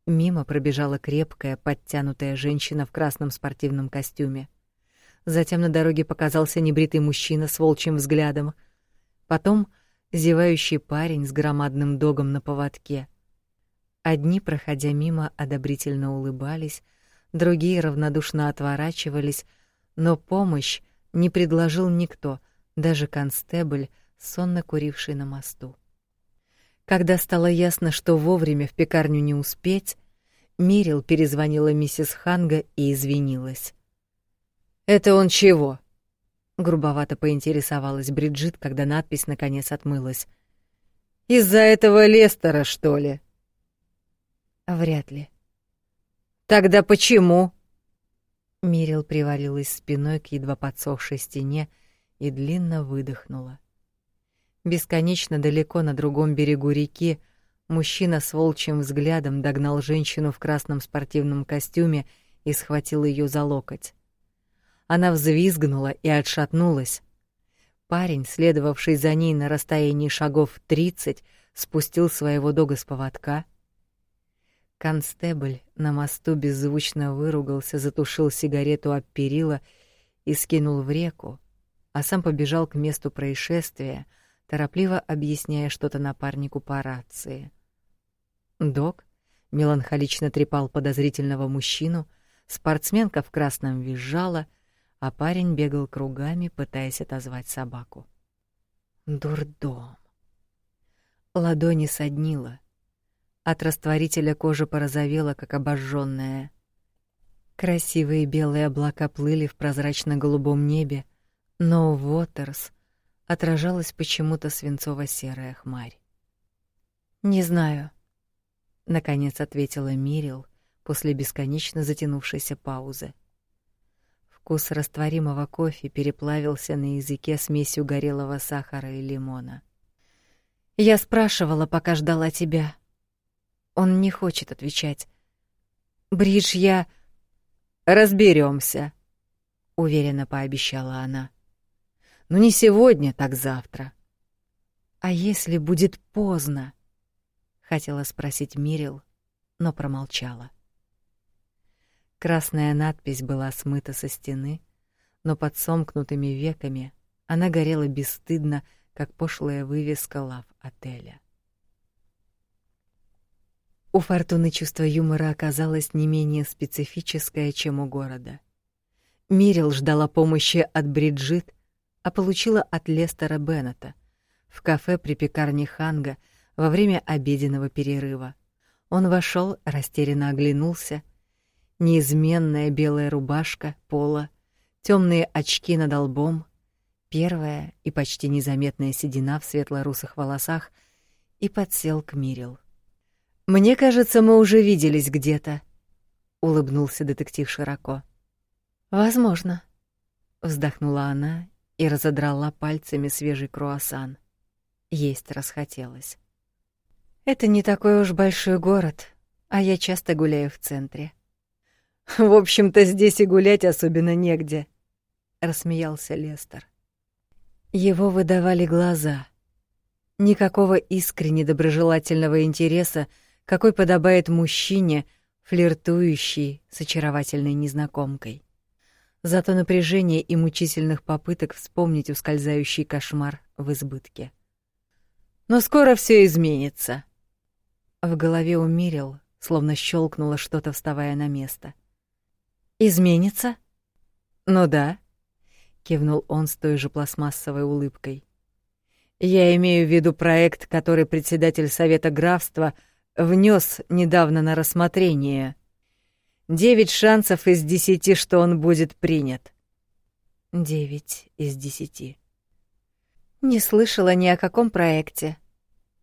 Мимо пробежала крепкая, подтянутая женщина в красном спортивном костюме. Затем на дороге показался небритый мужчина с волчьим взглядом. Потом зевающий парень с громадным догом на поводке. Одни, проходя мимо, одобрительно улыбались, другие равнодушно отворачивались, но помощь не предложил никто, даже констебль, сонно куривший на мосту. Когда стало ясно, что вовремя в пекарню не успеть, Мирил перезвонила миссис Ханга и извинилась. «Это он чего?» Грубовато поинтересовалась Бриджит, когда надпись наконец отмылась. «Из-за этого Лестера, что ли?» «Вряд ли», Тогда почему? Мирил привалилась спиной к едва подсохшей стене и длинно выдохнула. Бесконечно далеко на другом берегу реки мужчина с волчьим взглядом догнал женщину в красном спортивном костюме и схватил ее за локоть. Она взвизгнула и отшатнулась. Парень, следовавший за ней на расстоянии шагов тридцать, спустил своего дога с поводка — Констебль на мосту беззвучно выругался, затушил сигарету об перила и скинул в реку, а сам побежал к месту происшествия, торопливо объясняя что-то напарнику по рации. Док меланхолично трепал подозрительного мужчину, спортсменка в красном визжала, а парень бегал кругами, пытаясь отозвать собаку. Дурдом. Ладони соднило — от растворителя кожа порозовела, как обожженная. Красивые белые облака плыли в прозрачно-голубом небе, но в Уотерс отражалась почему-то свинцово-серая хмарь. «Не знаю», — наконец ответила Мирил после бесконечно затянувшейся паузы. Вкус растворимого кофе переплавился на языке смесью горелого сахара и лимона. «Я спрашивала, пока ждала тебя», он не хочет отвечать. Бридж, я разберемся, уверенно пообещала она. Но не сегодня, так завтра. А если будет поздно? хотела спросить Мирил, но промолчала. Красная надпись была смыта со стены, но под сомкнутыми веками она горела бесстыдно, как пошлая вывеска лав отеля. У Фортуны чувство юмора оказалось не менее специфическое, чем у города. Мирил ждала помощи от Бриджит, а получила от Лестера Беннета в кафе при пекарне Ханга во время обеденного перерыва. Он вошел, растерянно оглянулся. Неизменная белая рубашка, пола, темные очки над лбом, первая и почти незаметная седина в светло-русых волосах и подсел к Мирил. «Мне кажется, мы уже виделись где-то», — улыбнулся детектив широко. «Возможно», — вздохнула она и разодрала пальцами свежий круассан. Есть расхотелось. «Это не такой уж большой город, а я часто гуляю в центре». «В общем-то, здесь и гулять особенно негде», — рассмеялся Лестер. Его выдавали глаза. Никакого искренне доброжелательного интереса, какой подобает мужчине, флиртующий с очаровательной незнакомкой. Зато напряжение и мучительных попыток вспомнить ускользающий кошмар в избытке. Но скоро все изменится. В голове умирил, словно щелкнуло что-то, вставая на место. Изменится? Ну да, кивнул он с той же пластмассовой улыбкой. Я имею в виду проект, который председатель совета графства внес недавно на рассмотрение. Девять шансов из десяти, что он будет принят. Девять из десяти. Не слышала ни о каком проекте.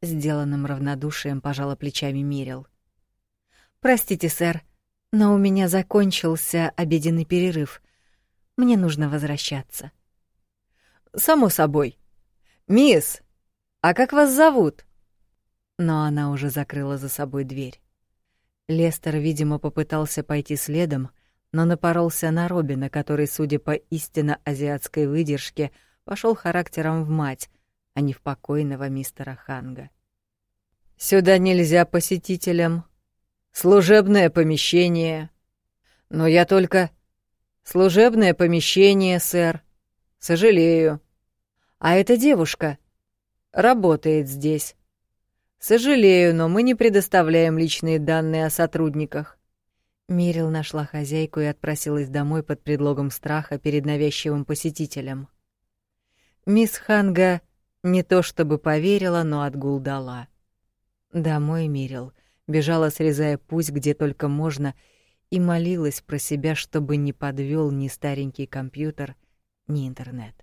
Сделанным равнодушием пожала плечами Мирил. Простите, сэр, но у меня закончился обеденный перерыв. Мне нужно возвращаться. Само собой. Мисс, а как вас зовут? Но она уже закрыла за собой дверь. Лестер, видимо, попытался пойти следом, но напоролся на Робина, который, судя по истинно азиатской выдержке, пошел характером в мать, а не в покойного мистера Ханга. «Сюда нельзя посетителям. Служебное помещение. Но я только...» «Служебное помещение, сэр. Сожалею. А эта девушка работает здесь. Сожалею, но мы не предоставляем личные данные о сотрудниках. Мирил нашла хозяйку и отпросилась домой под предлогом страха перед навязчивым посетителем. Мисс Ханга не то чтобы поверила, но отгул дала. Домой Мирил бежала, срезая путь где только можно, и молилась про себя, чтобы не подвел ни старенький компьютер, ни интернет.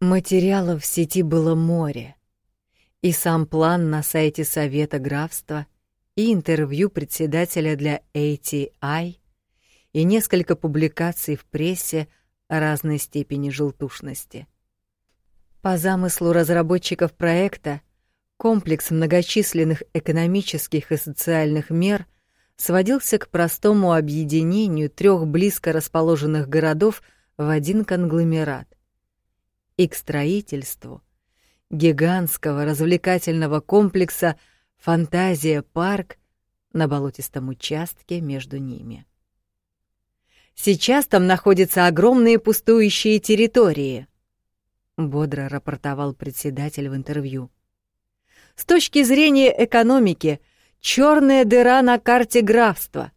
Материалов в сети было море. И сам план на сайте Совета графства, и интервью председателя для ATI, и несколько публикаций в прессе разной степени желтушности. По замыслу разработчиков проекта, комплекс многочисленных экономических и социальных мер сводился к простому объединению трех близко расположенных городов в один конгломерат и к строительству гигантского развлекательного комплекса «Фантазия парк» на болотистом участке между ними. Сейчас там находятся огромные пустующие территории, бодро рапортовал председатель в интервью. С точки зрения экономики, черная дыра на карте графства.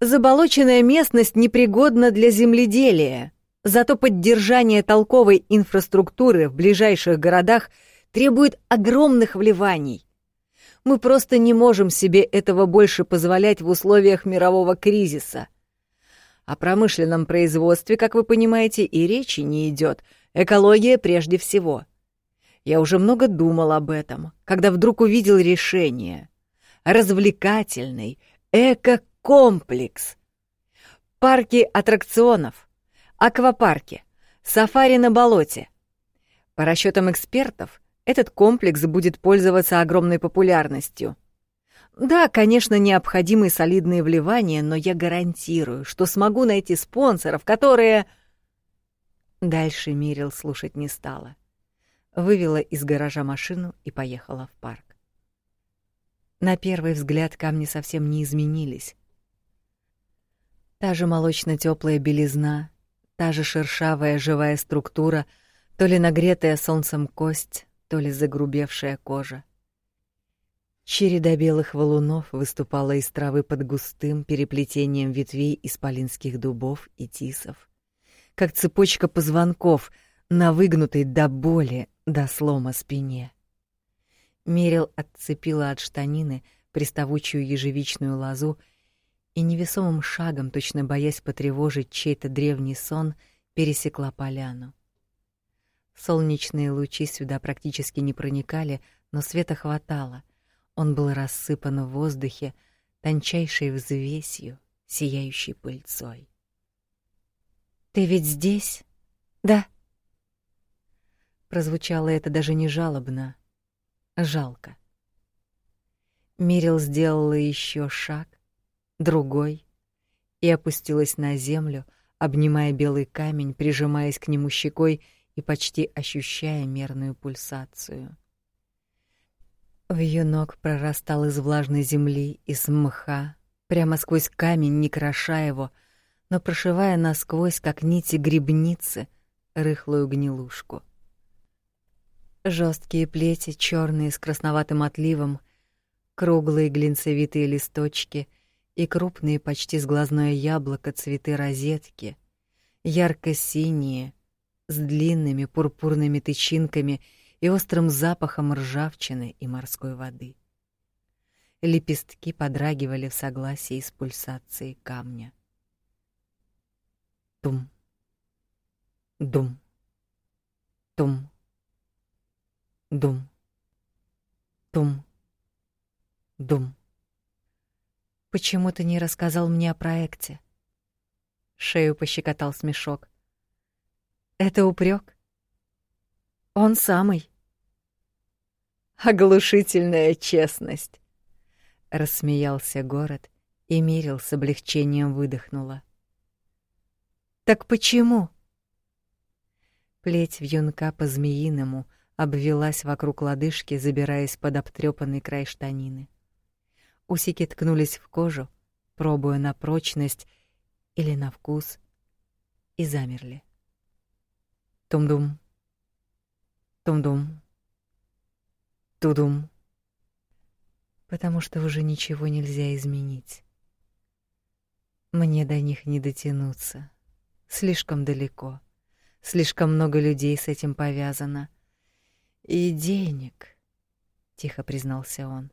Заболоченная местность непригодна для земледелия. Зато поддержание толковой инфраструктуры в ближайших городах требует огромных вливаний. Мы просто не можем себе этого больше позволять в условиях мирового кризиса. О промышленном производстве, как вы понимаете, и речи не идет. Экология прежде всего. Я уже много думал об этом, когда вдруг увидел решение. Развлекательный эко-комплекс. Парки аттракционов, аквапарке, сафари на болоте. По расчетам экспертов, этот комплекс будет пользоваться огромной популярностью. Да, конечно, необходимы солидные вливания, но я гарантирую, что смогу найти спонсоров, которые... Дальше Мирил слушать не стала. Вывела из гаража машину и поехала в парк. На первый взгляд камни совсем не изменились. Та же молочно-теплая белизна, Та же шершавая живая структура, то ли нагретая солнцем кость, то ли загрубевшая кожа. Череда белых валунов выступала из травы под густым переплетением ветвей исполинских дубов и тисов, как цепочка позвонков на выгнутой до боли, до слома спине. Мерил отцепила от штанины приставучую ежевичную лозу и невесомым шагом, точно боясь потревожить чей-то древний сон, пересекла поляну. Солнечные лучи сюда практически не проникали, но света хватало. Он был рассыпан в воздухе тончайшей взвесью, сияющей пыльцой. Ты ведь здесь? Да. Прозвучало это даже не жалобно, а жалко. Мирил сделала еще шаг, другой, и опустилась на землю, обнимая белый камень, прижимаясь к нему щекой и почти ощущая мерную пульсацию. В ее ног прорастал из влажной земли, из мха, прямо сквозь камень, не кроша его, но прошивая насквозь, как нити грибницы, рыхлую гнилушку. Жесткие плети, черные с красноватым отливом, круглые глинцевитые листочки и крупные, почти с глазное яблоко цветы розетки, ярко-синие, с длинными пурпурными тычинками и острым запахом ржавчины и морской воды. Лепестки подрагивали в согласии с пульсацией камня. Тум. Дум. Тум. Дум. Тум. Дум. Почему ты не рассказал мне о проекте? Шею пощекотал смешок. Это упрек? Он самый. Оглушительная честность. Рассмеялся город, и Мирил с облегчением выдохнула. Так почему? Плеть вьюнка по-змеиному обвелась вокруг лодыжки, забираясь под обтрёпанный край штанины. Усики ткнулись в кожу, пробуя на прочность или на вкус, и замерли. Тум-дум. Тум-дум. Тудум. Потому что уже ничего нельзя изменить. Мне до них не дотянуться. Слишком далеко. Слишком много людей с этим повязано. И денег, тихо признался он.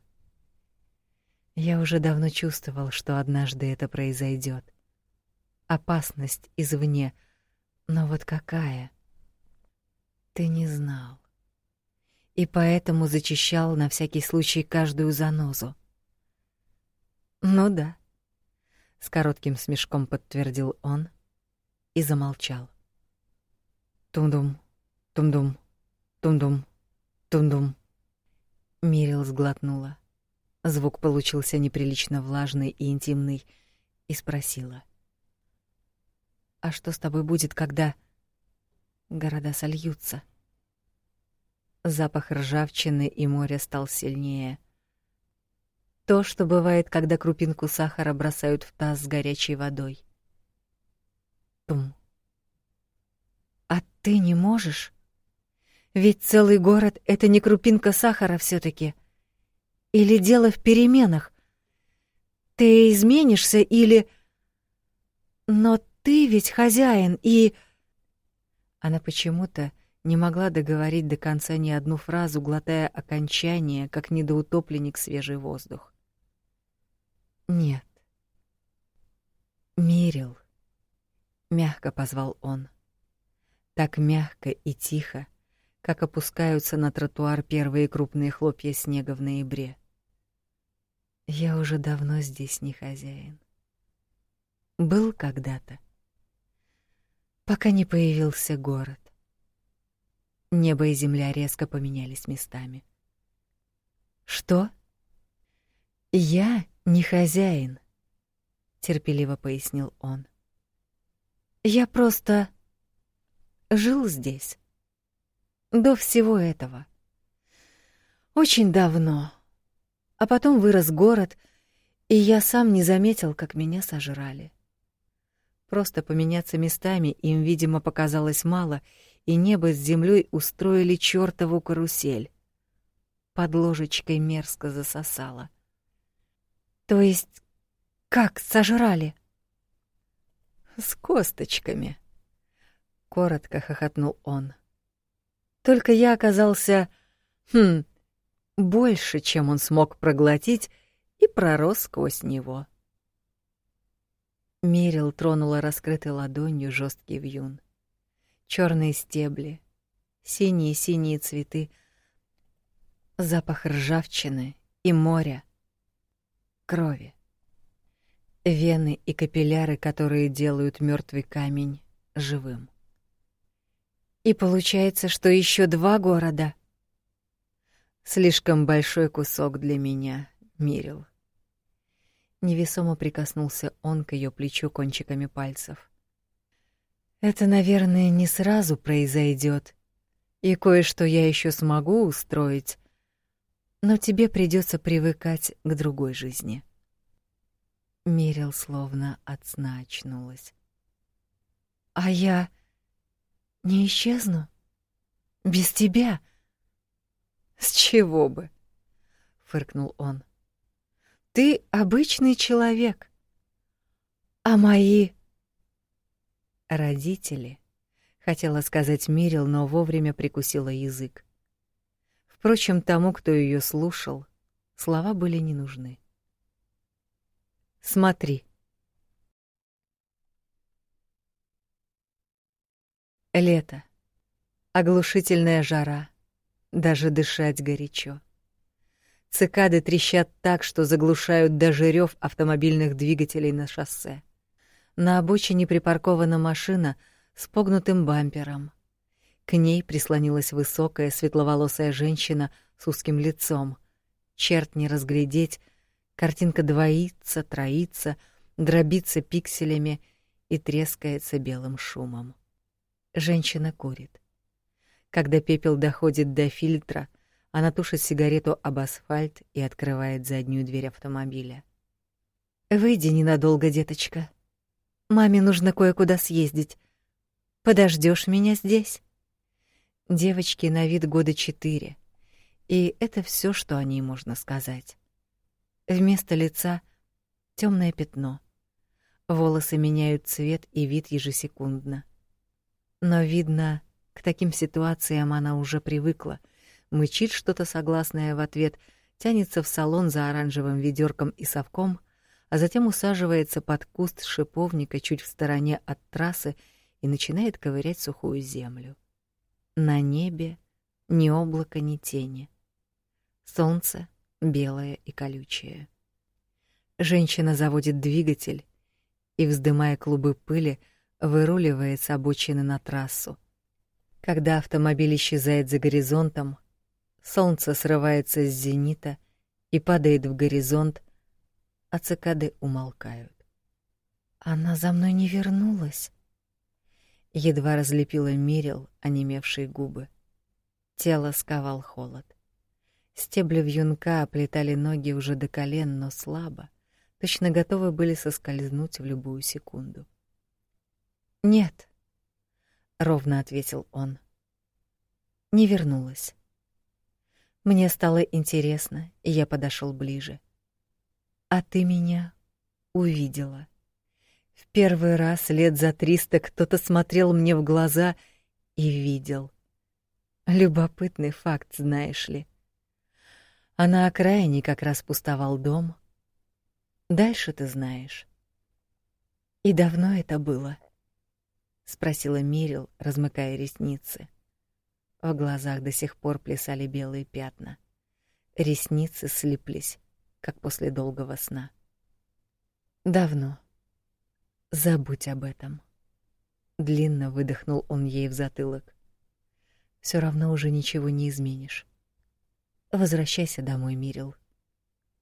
Я уже давно чувствовал, что однажды это произойдет. Опасность извне, но вот какая? Ты не знал. И поэтому зачищал на всякий случай каждую занозу. Ну да, с коротким смешком подтвердил он и замолчал. Тум-дум, тум-дум, тум-дум, тум-дум. Мирил сглотнула. Звук получился неприлично влажный и интимный, и спросила: "А что с тобой будет, когда города сольются?" Запах ржавчины и моря стал сильнее. То, что бывает, когда крупинку сахара бросают в таз с горячей водой. Тум. А ты не можешь? Ведь целый город это не крупинка сахара все таки или дело в переменах? Ты изменишься или... Но ты ведь хозяин, и... Она почему-то не могла договорить до конца ни одну фразу, глотая окончание, как недоутопленник свежий воздух. Нет. Мирил. Мягко позвал он. Так мягко и тихо, как опускаются на тротуар первые крупные хлопья снега в ноябре. Я уже давно здесь не хозяин. Был когда-то, пока не появился город. Небо и земля резко поменялись местами. Что? Я не хозяин, терпеливо пояснил он. Я просто жил здесь до всего этого. Очень давно. А потом вырос город, и я сам не заметил, как меня сожрали. Просто поменяться местами им, видимо, показалось мало, и небо с землей устроили чёртову карусель. Под ложечкой мерзко засосало. То есть как сожрали? С косточками. Коротко хохотнул он. Только я оказался, хм, больше, чем он смог проглотить, и пророс сквозь него. Мерил тронула раскрытой ладонью жесткий вьюн. Черные стебли, синие-синие цветы, запах ржавчины и моря, крови. Вены и капилляры, которые делают мертвый камень живым. И получается, что еще два города. Слишком большой кусок для меня, Мирил. Невесомо прикоснулся он к ее плечу кончиками пальцев. Это, наверное, не сразу произойдет, и кое-что я еще смогу устроить, но тебе придется привыкать к другой жизни. Мирил словно от сна очнулась. А я не исчезну? Без тебя? С чего бы? фыркнул он. Ты обычный человек. А мои родители, хотела сказать Мирил, но вовремя прикусила язык. Впрочем, тому, кто ее слушал, слова были не нужны. Смотри. Лето. Оглушительная жара. Даже дышать горячо. Цикады трещат так, что заглушают даже рев автомобильных двигателей на шоссе. На обочине припаркована машина с погнутым бампером. К ней прислонилась высокая светловолосая женщина с узким лицом. Черт не разглядеть, картинка двоится, троится, дробится пикселями и трескается белым шумом. Женщина курит. Когда пепел доходит до фильтра, она тушит сигарету об асфальт и открывает заднюю дверь автомобиля. Выйди ненадолго, деточка. Маме нужно кое-куда съездить. Подождешь меня здесь? Девочке на вид года четыре, и это все, что о ней можно сказать. Вместо лица темное пятно. Волосы меняют цвет и вид ежесекундно. Но видно, к таким ситуациям она уже привыкла, мычит что-то согласное в ответ, тянется в салон за оранжевым ведерком и совком, а затем усаживается под куст шиповника чуть в стороне от трассы и начинает ковырять сухую землю. На небе ни облака, ни тени. Солнце белое и колючее. Женщина заводит двигатель и, вздымая клубы пыли, выруливает с обочины на трассу. Когда автомобиль исчезает за горизонтом, солнце срывается с зенита и падает в горизонт, а цикады умолкают. Она за мной не вернулась. Едва разлепила Мирил онемевшие губы. Тело сковал холод. Стебли вьюнка оплетали ноги уже до колен, но слабо, точно готовы были соскользнуть в любую секунду. Нет, ровно ответил он. Не вернулась. Мне стало интересно, и я подошел ближе. А ты меня увидела. В первый раз лет за триста кто-то смотрел мне в глаза и видел. Любопытный факт, знаешь ли. А на окраине как раз пустовал дом. Дальше ты знаешь. И давно это было? Спросила Мирил, размыкая ресницы. В глазах до сих пор плясали белые пятна. Ресницы слиплись, как после долгого сна. Давно. Забудь об этом. Длинно выдохнул он ей в затылок. Все равно уже ничего не изменишь. Возвращайся домой, Мирил.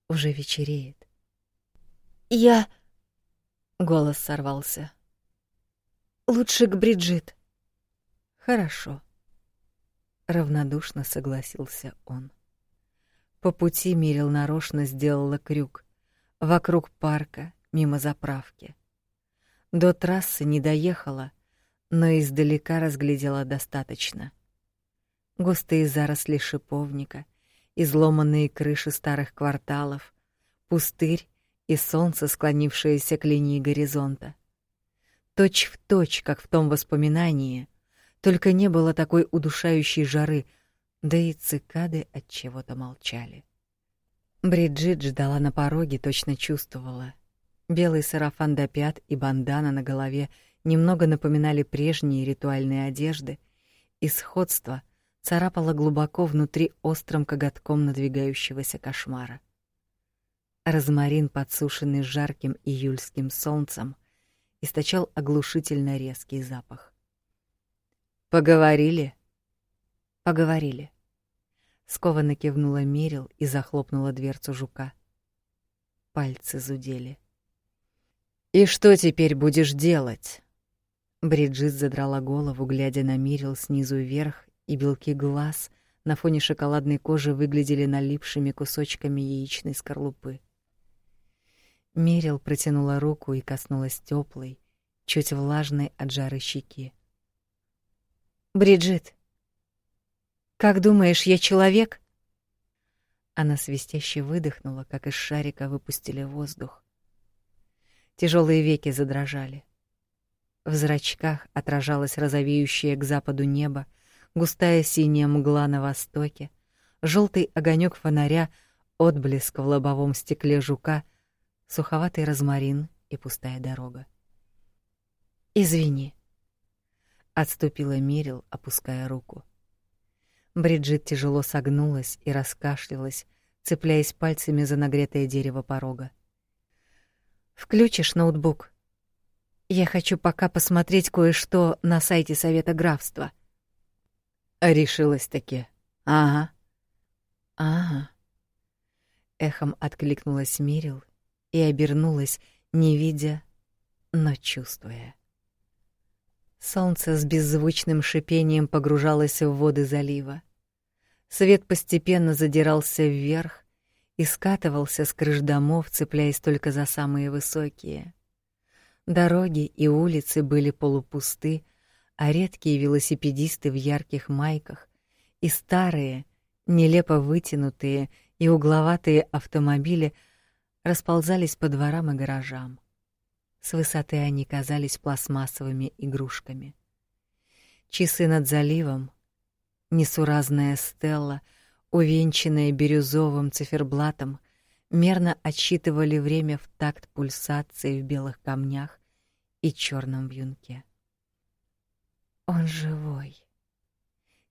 Уже вечереет. Я голос сорвался. Лучше к Бриджит. Хорошо. Равнодушно согласился он. По пути Мирил нарочно сделала крюк вокруг парка, мимо заправки. До трассы не доехала, но издалека разглядела достаточно. Густые заросли шиповника, изломанные крыши старых кварталов, пустырь и солнце, склонившееся к линии горизонта точь в точь, как в том воспоминании, Только не было такой удушающей жары, да и цикады от чего-то молчали. Бриджит ждала на пороге, точно чувствовала. Белый сарафан до пят и бандана на голове немного напоминали прежние ритуальные одежды, и сходство царапало глубоко внутри острым коготком надвигающегося кошмара. Розмарин, подсушенный жарким июльским солнцем, источал оглушительно резкий запах. Поговорили? Поговорили. Скованно кивнула Мирил и захлопнула дверцу жука. Пальцы зудели. И что теперь будешь делать? Бриджит задрала голову, глядя на Мирил снизу вверх, и белки глаз на фоне шоколадной кожи выглядели налипшими кусочками яичной скорлупы. Мирил протянула руку и коснулась теплой, чуть влажной от жары щеки. Бриджит, как думаешь, я человек? Она свистяще выдохнула, как из шарика выпустили воздух. Тяжелые веки задрожали. В зрачках отражалось розовеющее к западу небо, густая синяя мгла на востоке, желтый огонек фонаря, отблеск в лобовом стекле жука, суховатый розмарин и пустая дорога. Извини, отступила Мирил, опуская руку. Бриджит тяжело согнулась и раскашлялась, цепляясь пальцами за нагретое дерево порога. Включишь ноутбук. Я хочу пока посмотреть кое-что на сайте Совета графства. Решилась таки. Ага. Ага. Эхом откликнулась Мирил и обернулась, не видя, но чувствуя. Солнце с беззвучным шипением погружалось в воды залива. Свет постепенно задирался вверх и скатывался с крыш домов, цепляясь только за самые высокие. Дороги и улицы были полупусты, а редкие велосипедисты в ярких майках и старые, нелепо вытянутые и угловатые автомобили расползались по дворам и гаражам. С высоты они казались пластмассовыми игрушками. Часы над заливом, несуразная стелла, увенчанная бирюзовым циферблатом, мерно отсчитывали время в такт пульсации в белых камнях и черном вьюнке. Он живой,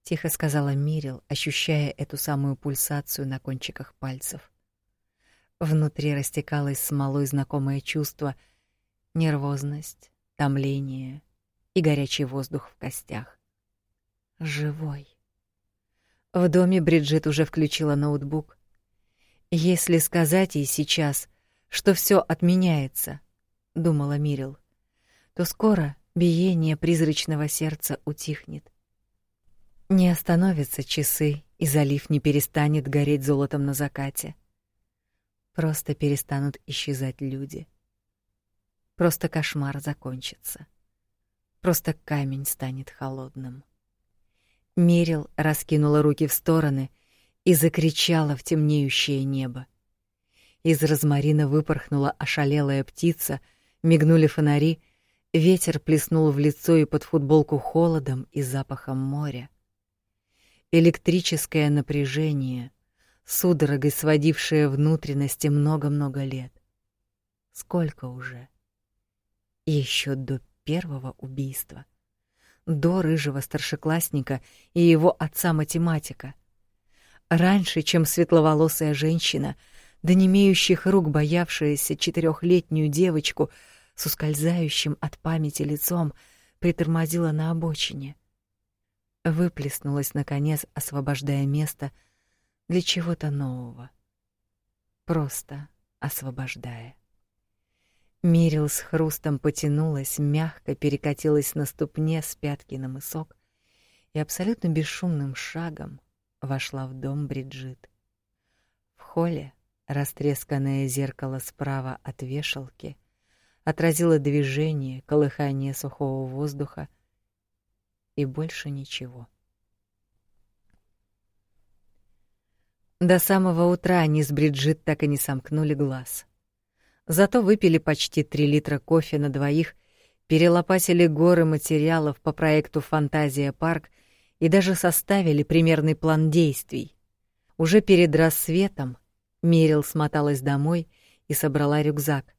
тихо сказала Мирил, ощущая эту самую пульсацию на кончиках пальцев. Внутри растекалось смолой знакомое чувство — нервозность, томление и горячий воздух в костях. Живой. В доме Бриджит уже включила ноутбук. Если сказать ей сейчас, что все отменяется, думала Мирил, то скоро биение призрачного сердца утихнет. Не остановятся часы, и залив не перестанет гореть золотом на закате. Просто перестанут исчезать люди. Просто кошмар закончится. Просто камень станет холодным. Мерил раскинула руки в стороны и закричала в темнеющее небо. Из розмарина выпорхнула ошалелая птица, мигнули фонари, ветер плеснул в лицо и под футболку холодом и запахом моря. Электрическое напряжение, судорогой сводившее внутренности много-много лет. Сколько уже? еще до первого убийства, до рыжего старшеклассника и его отца-математика, раньше, чем светловолосая женщина, до немеющих рук боявшаяся четырехлетнюю девочку с ускользающим от памяти лицом, притормозила на обочине. Выплеснулась, наконец, освобождая место для чего-то нового. Просто освобождая. Мирил с хрустом потянулась, мягко перекатилась на ступне с пятки на мысок и абсолютно бесшумным шагом вошла в дом Бриджит. В холле растресканное зеркало справа от вешалки отразило движение, колыхание сухого воздуха и больше ничего. До самого утра они с Бриджит так и не сомкнули глаз. Зато выпили почти три литра кофе на двоих перелопатили горы материалов по проекту «Фантазия парк» и даже составили примерный план действий. Уже перед рассветом Мирил смоталась домой и собрала рюкзак.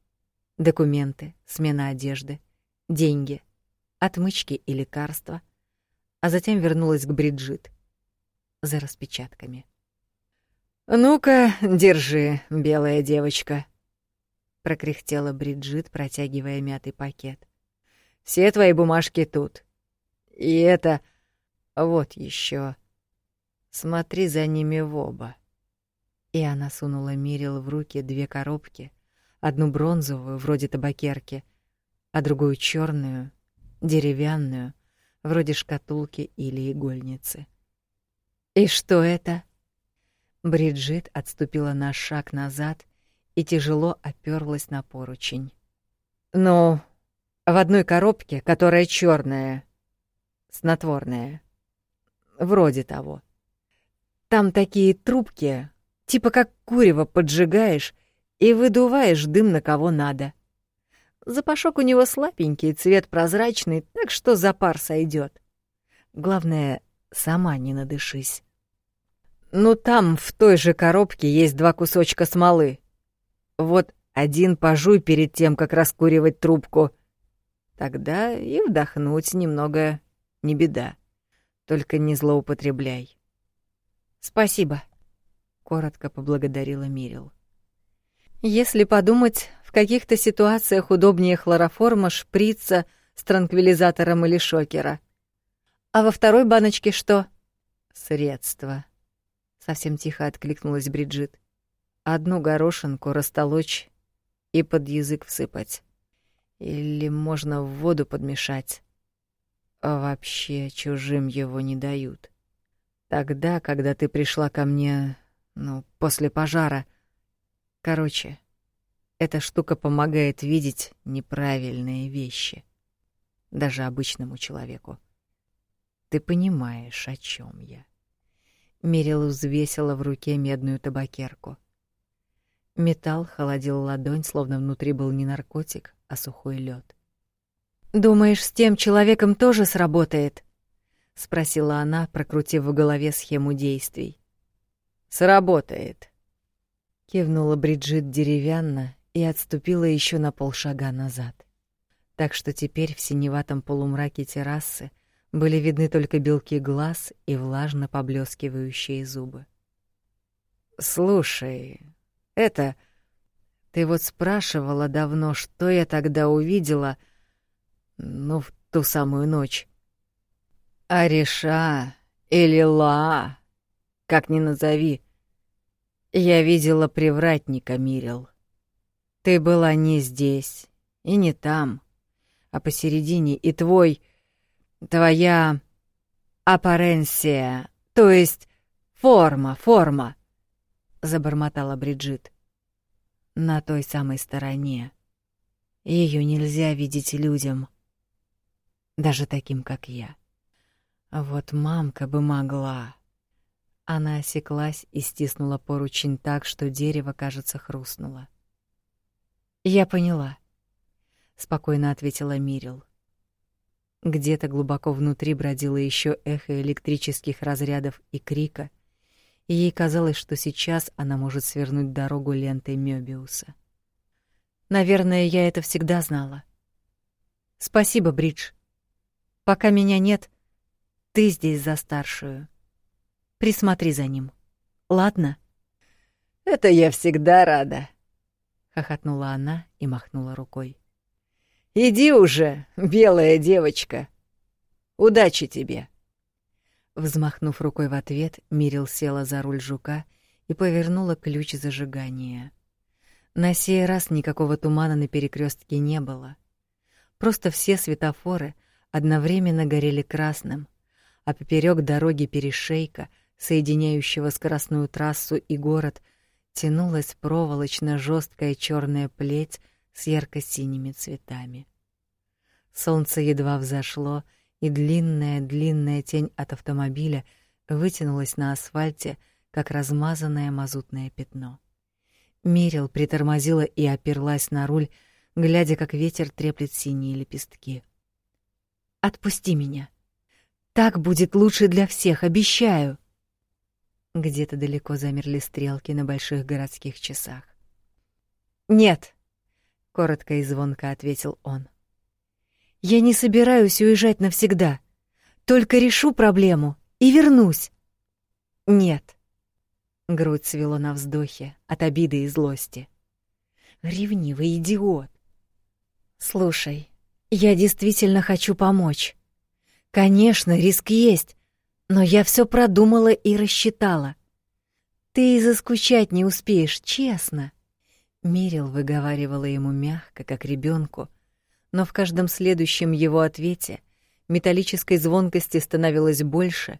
Документы, смена одежды, деньги, отмычки и лекарства, а затем вернулась к Бриджит за распечатками. «Ну-ка, держи, белая девочка», — прокряхтела Бриджит, протягивая мятый пакет. «Все твои бумажки тут. И это... Вот еще. Смотри за ними в оба». И она сунула Мирил в руки две коробки, одну бронзовую, вроде табакерки, а другую черную, деревянную, вроде шкатулки или игольницы. «И что это?» Бриджит отступила на шаг назад и тяжело оперлась на поручень. «Ну, в одной коробке, которая черная, снотворная. Вроде того. Там такие трубки, Типа как курево поджигаешь и выдуваешь дым на кого надо. Запашок у него слабенький, цвет прозрачный, так что запар сойдет. Главное, сама не надышись. Ну там, в той же коробке, есть два кусочка смолы. Вот один пожуй перед тем, как раскуривать трубку. Тогда и вдохнуть немного не беда. Только не злоупотребляй. Спасибо коротко поблагодарила Мирил. Если подумать, в каких-то ситуациях удобнее хлороформа, шприца с транквилизатором или шокера. А во второй баночке что? Средство. Совсем тихо откликнулась Бриджит. Одну горошинку растолочь и под язык всыпать. Или можно в воду подмешать. А вообще чужим его не дают. Тогда, когда ты пришла ко мне ну, после пожара. Короче, эта штука помогает видеть неправильные вещи. Даже обычному человеку. Ты понимаешь, о чем я. Мерил взвесила в руке медную табакерку. Металл холодил ладонь, словно внутри был не наркотик, а сухой лед. «Думаешь, с тем человеком тоже сработает?» — спросила она, прокрутив в голове схему действий. Сработает. Кивнула Бриджит деревянно и отступила еще на полшага назад. Так что теперь в синеватом полумраке террасы были видны только белки глаз и влажно поблескивающие зубы. Слушай, это ты вот спрашивала давно, что я тогда увидела, ну, в ту самую ночь. Ариша или Ла? как ни назови. Я видела привратника, Мирил. Ты была не здесь и не там, а посередине, и твой... твоя... аппаренсия, то есть форма, форма, — забормотала Бриджит. На той самой стороне. Ее нельзя видеть людям, даже таким, как я. Вот мамка бы могла. Она осеклась и стиснула поручень так, что дерево, кажется, хрустнуло. «Я поняла», — спокойно ответила Мирил. Где-то глубоко внутри бродило еще эхо электрических разрядов и крика, и ей казалось, что сейчас она может свернуть дорогу лентой Мёбиуса. Наверное, я это всегда знала. Спасибо, Бридж. Пока меня нет, ты здесь за старшую. Присмотри за ним. Ладно? Это я всегда рада, хохотнула она и махнула рукой. Иди уже, белая девочка. Удачи тебе. Взмахнув рукой в ответ, Мирил села за руль жука и повернула ключ зажигания. На сей раз никакого тумана на перекрестке не было. Просто все светофоры одновременно горели красным, а поперек дороги перешейка — соединяющего скоростную трассу и город, тянулась проволочно жесткая черная плеть с ярко-синими цветами. Солнце едва взошло, и длинная-длинная тень от автомобиля вытянулась на асфальте, как размазанное мазутное пятно. Мирил притормозила и оперлась на руль, глядя, как ветер треплет синие лепестки. «Отпусти меня. Так будет лучше для всех, обещаю!» Где-то далеко замерли стрелки на больших городских часах. «Нет!» — коротко и звонко ответил он. «Я не собираюсь уезжать навсегда. Только решу проблему и вернусь». «Нет!» Грудь свело на вздохе от обиды и злости. Ревнивый идиот. Слушай, я действительно хочу помочь. Конечно, риск есть, но я все продумала и рассчитала. Ты и заскучать не успеешь, честно. Мирил выговаривала ему мягко, как ребенку, но в каждом следующем его ответе металлической звонкости становилось больше,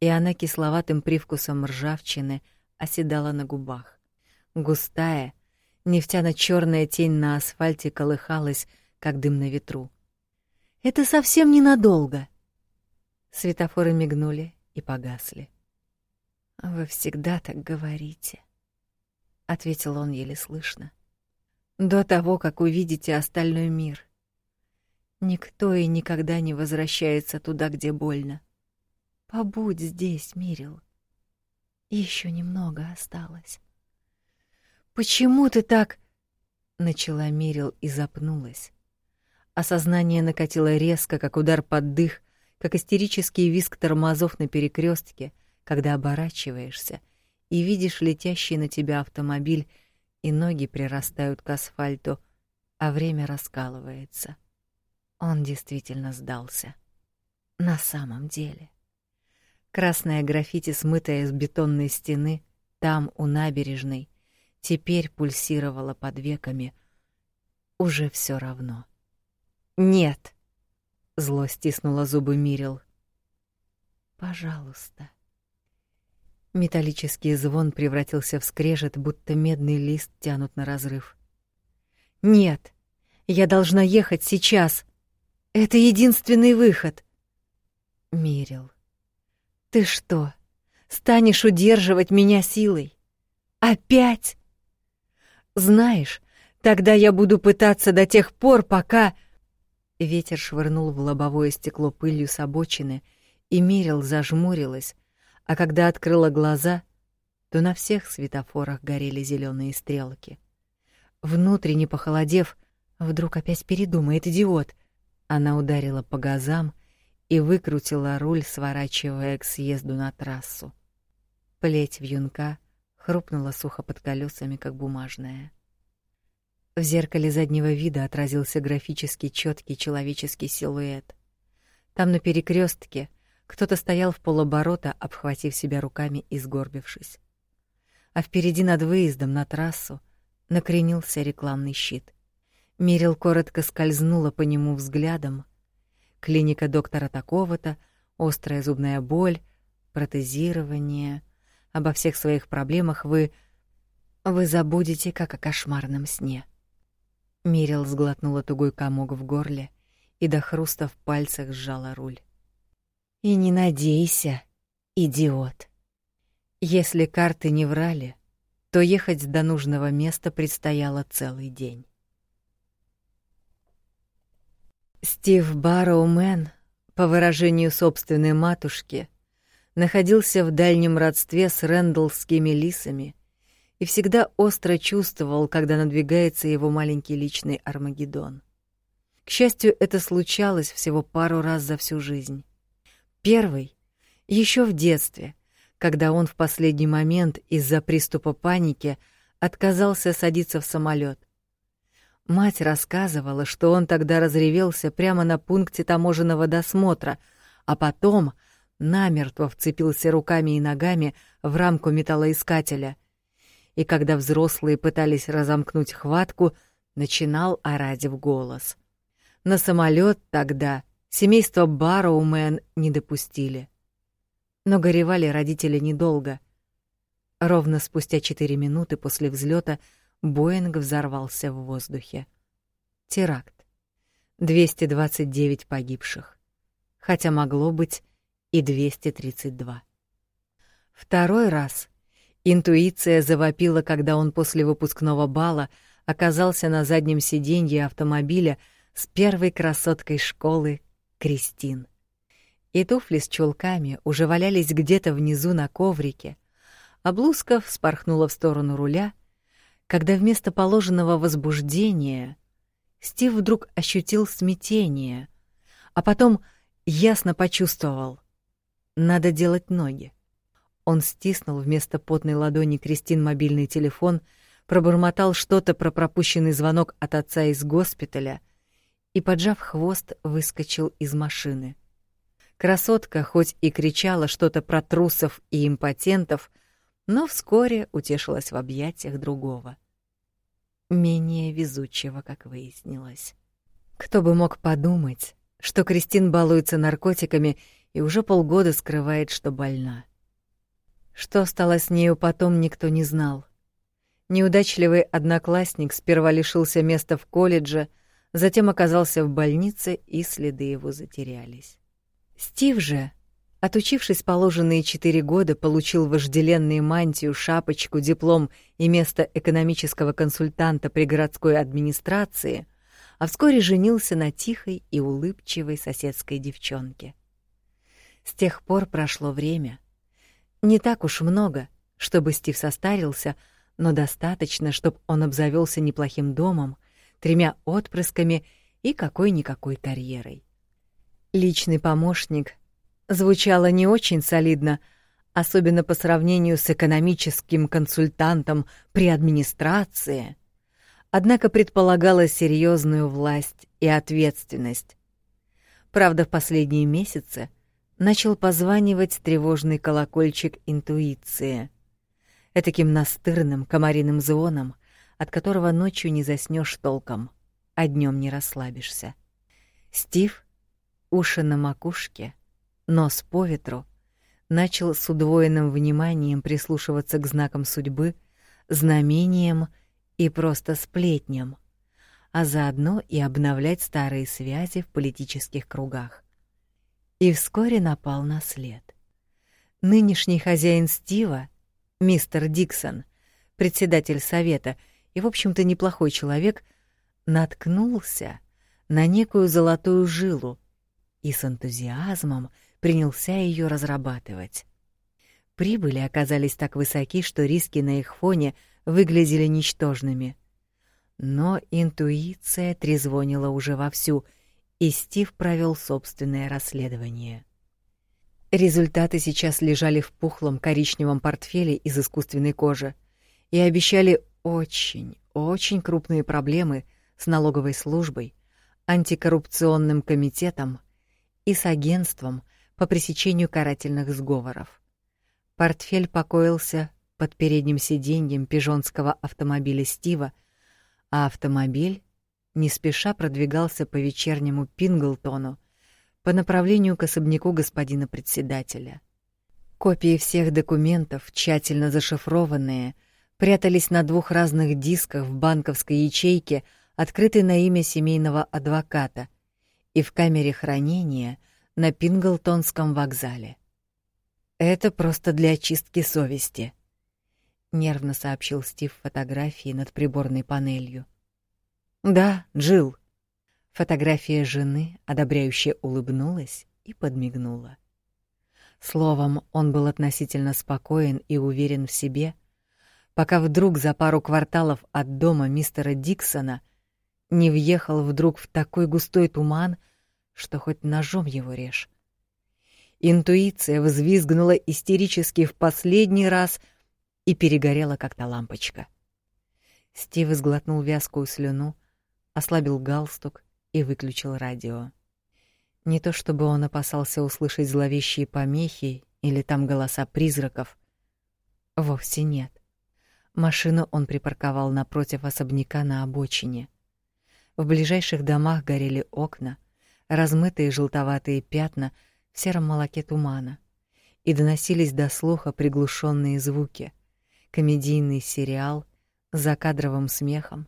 и она кисловатым привкусом ржавчины оседала на губах. Густая, нефтяно черная тень на асфальте колыхалась, как дым на ветру. Это совсем ненадолго. Светофоры мигнули и погасли. Вы всегда так говорите, ответил он еле слышно. До того, как увидите остальной мир. Никто и никогда не возвращается туда, где больно. Побудь здесь, Мирил. Еще немного осталось. Почему ты так начала Мирил и запнулась. Осознание накатило резко, как удар под дых, как истерический визг тормозов на перекрестке, когда оборачиваешься и видишь летящий на тебя автомобиль, и ноги прирастают к асфальту, а время раскалывается. Он действительно сдался. На самом деле. Красное граффити, смытое с бетонной стены, там, у набережной, теперь пульсировало под веками. Уже все равно. Нет. Зло стиснула зубы Мирил. Пожалуйста. Металлический звон превратился в скрежет, будто медный лист тянут на разрыв. Нет. Я должна ехать сейчас. Это единственный выход. Мирил. Ты что, станешь удерживать меня силой? Опять? Знаешь, тогда я буду пытаться до тех пор, пока Ветер швырнул в лобовое стекло пылью с обочины, и Мирил зажмурилась, а когда открыла глаза, то на всех светофорах горели зеленые стрелки. Внутренне похолодев, вдруг опять передумает идиот. Она ударила по газам и выкрутила руль, сворачивая к съезду на трассу. Плеть вьюнка хрупнула сухо под колесами, как бумажная. В зеркале заднего вида отразился графически четкий человеческий силуэт. Там на перекрестке кто-то стоял в полоборота, обхватив себя руками и сгорбившись. А впереди над выездом на трассу накренился рекламный щит. Мирил коротко скользнула по нему взглядом. Клиника доктора такого-то, острая зубная боль, протезирование. Обо всех своих проблемах вы вы забудете, как о кошмарном сне. Мирил сглотнула тугой комок в горле и до хруста в пальцах сжала руль. И не надейся, идиот. Если карты не врали, то ехать до нужного места предстояло целый день. Стив Барроумен, по выражению собственной матушки, находился в дальнем родстве с рэндаллскими лисами и всегда остро чувствовал, когда надвигается его маленький личный Армагеддон. К счастью, это случалось всего пару раз за всю жизнь. Первый — еще в детстве, когда он в последний момент из-за приступа паники отказался садиться в самолет. Мать рассказывала, что он тогда разревелся прямо на пункте таможенного досмотра, а потом намертво вцепился руками и ногами в рамку металлоискателя — и когда взрослые пытались разомкнуть хватку, начинал орать в голос. На самолет тогда семейство Барроумен не допустили. Но горевали родители недолго. Ровно спустя четыре минуты после взлета Боинг взорвался в воздухе. Теракт. 229 погибших. Хотя могло быть и 232. Второй раз Интуиция завопила, когда он после выпускного бала оказался на заднем сиденье автомобиля с первой красоткой школы Кристин. И туфли с чулками уже валялись где-то внизу на коврике, а блузка вспорхнула в сторону руля, когда вместо положенного возбуждения Стив вдруг ощутил смятение, а потом ясно почувствовал — надо делать ноги. Он стиснул вместо потной ладони Кристин мобильный телефон, пробормотал что-то про пропущенный звонок от отца из госпиталя и, поджав хвост, выскочил из машины. Красотка хоть и кричала что-то про трусов и импотентов, но вскоре утешилась в объятиях другого. Менее везучего, как выяснилось. Кто бы мог подумать, что Кристин балуется наркотиками и уже полгода скрывает, что больна. Что стало с нею потом, никто не знал. Неудачливый одноклассник сперва лишился места в колледже, затем оказался в больнице, и следы его затерялись. Стив же, отучившись положенные четыре года, получил вожделенную мантию, шапочку, диплом и место экономического консультанта при городской администрации, а вскоре женился на тихой и улыбчивой соседской девчонке. С тех пор прошло время — не так уж много, чтобы Стив состарился, но достаточно, чтобы он обзавелся неплохим домом, тремя отпрысками и какой-никакой карьерой. Личный помощник звучало не очень солидно, особенно по сравнению с экономическим консультантом при администрации. Однако предполагала серьезную власть и ответственность. Правда, в последние месяцы начал позванивать тревожный колокольчик интуиции. Этаким настырным комариным звоном, от которого ночью не заснешь толком, а днем не расслабишься. Стив, уши на макушке, нос по ветру, начал с удвоенным вниманием прислушиваться к знакам судьбы, знамениям и просто сплетням, а заодно и обновлять старые связи в политических кругах и вскоре напал на след. Нынешний хозяин Стива, мистер Диксон, председатель совета и, в общем-то, неплохой человек, наткнулся на некую золотую жилу и с энтузиазмом принялся ее разрабатывать. Прибыли оказались так высоки, что риски на их фоне выглядели ничтожными. Но интуиция трезвонила уже вовсю — и Стив провел собственное расследование. Результаты сейчас лежали в пухлом коричневом портфеле из искусственной кожи и обещали очень, очень крупные проблемы с налоговой службой, антикоррупционным комитетом и с агентством по пресечению карательных сговоров. Портфель покоился под передним сиденьем пижонского автомобиля Стива, а автомобиль не спеша продвигался по вечернему Пинглтону по направлению к особняку господина председателя. Копии всех документов, тщательно зашифрованные, прятались на двух разных дисках в банковской ячейке, открытой на имя семейного адвоката, и в камере хранения на Пинглтонском вокзале. Это просто для очистки совести, нервно сообщил Стив фотографии над приборной панелью. Да, Джил. Фотография жены одобряюще улыбнулась и подмигнула. Словом, он был относительно спокоен и уверен в себе, пока вдруг за пару кварталов от дома мистера Диксона не въехал вдруг в такой густой туман, что хоть ножом его режь. Интуиция взвизгнула истерически в последний раз и перегорела как-то лампочка. Стив сглотнул вязкую слюну, ослабил галстук и выключил радио. Не то чтобы он опасался услышать зловещие помехи или там голоса призраков. Вовсе нет. Машину он припарковал напротив особняка на обочине. В ближайших домах горели окна, размытые желтоватые пятна в сером молоке тумана, и доносились до слуха приглушенные звуки. Комедийный сериал с закадровым смехом,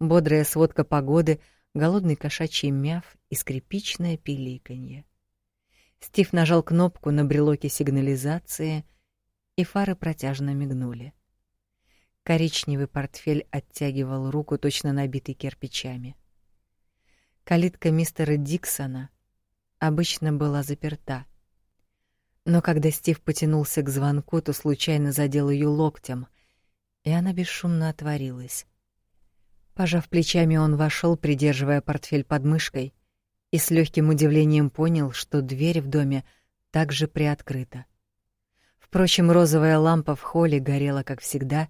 бодрая сводка погоды, голодный кошачий мяв и скрипичное пиликанье. Стив нажал кнопку на брелоке сигнализации, и фары протяжно мигнули. Коричневый портфель оттягивал руку, точно набитый кирпичами. Калитка мистера Диксона обычно была заперта. Но когда Стив потянулся к звонку, то случайно задел ее локтем, и она бесшумно отворилась. Пожав плечами, он вошел, придерживая портфель под мышкой, и с легким удивлением понял, что дверь в доме также приоткрыта. Впрочем, розовая лампа в холле горела, как всегда,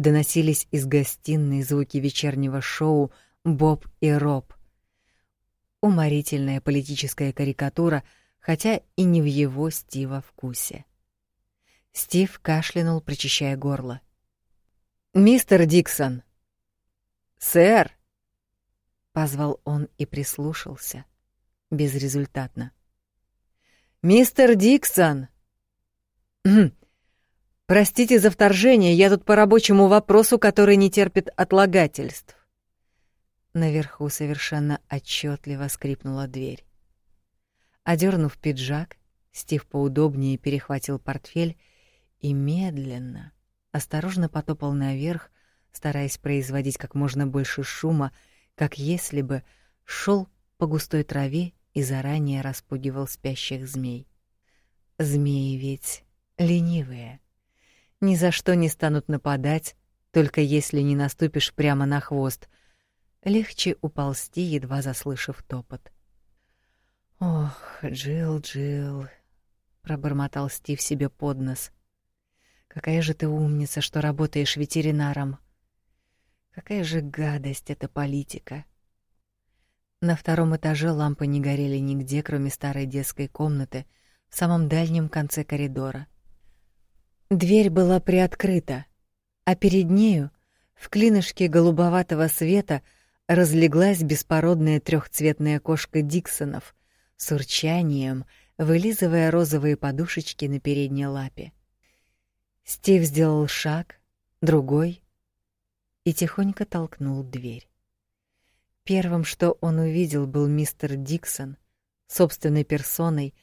доносились из гостиной звуки вечернего шоу «Боб и Роб», уморительная политическая карикатура, хотя и не в его Стива вкусе. Стив кашлянул, прочищая горло. «Мистер Диксон!» «Сэр!» — позвал он и прислушался. Безрезультатно. «Мистер Диксон!» «Хм, «Простите за вторжение, я тут по рабочему вопросу, который не терпит отлагательств». Наверху совершенно отчетливо скрипнула дверь. Одернув пиджак, Стив поудобнее перехватил портфель и медленно, осторожно потопал наверх, стараясь производить как можно больше шума, как если бы шел по густой траве и заранее распугивал спящих змей. Змеи ведь ленивые. Ни за что не станут нападать, только если не наступишь прямо на хвост — легче уползти, едва заслышав топот. Ох, Джил, Джил, пробормотал Стив себе под нос. Какая же ты умница, что работаешь ветеринаром. Какая же гадость эта политика. На втором этаже лампы не горели нигде, кроме старой детской комнаты в самом дальнем конце коридора. Дверь была приоткрыта, а перед нею, в клинышке голубоватого света, разлеглась беспородная трехцветная кошка Диксонов с урчанием, вылизывая розовые подушечки на передней лапе. Стив сделал шаг, другой и тихонько толкнул дверь. Первым, что он увидел, был мистер Диксон, собственной персоной,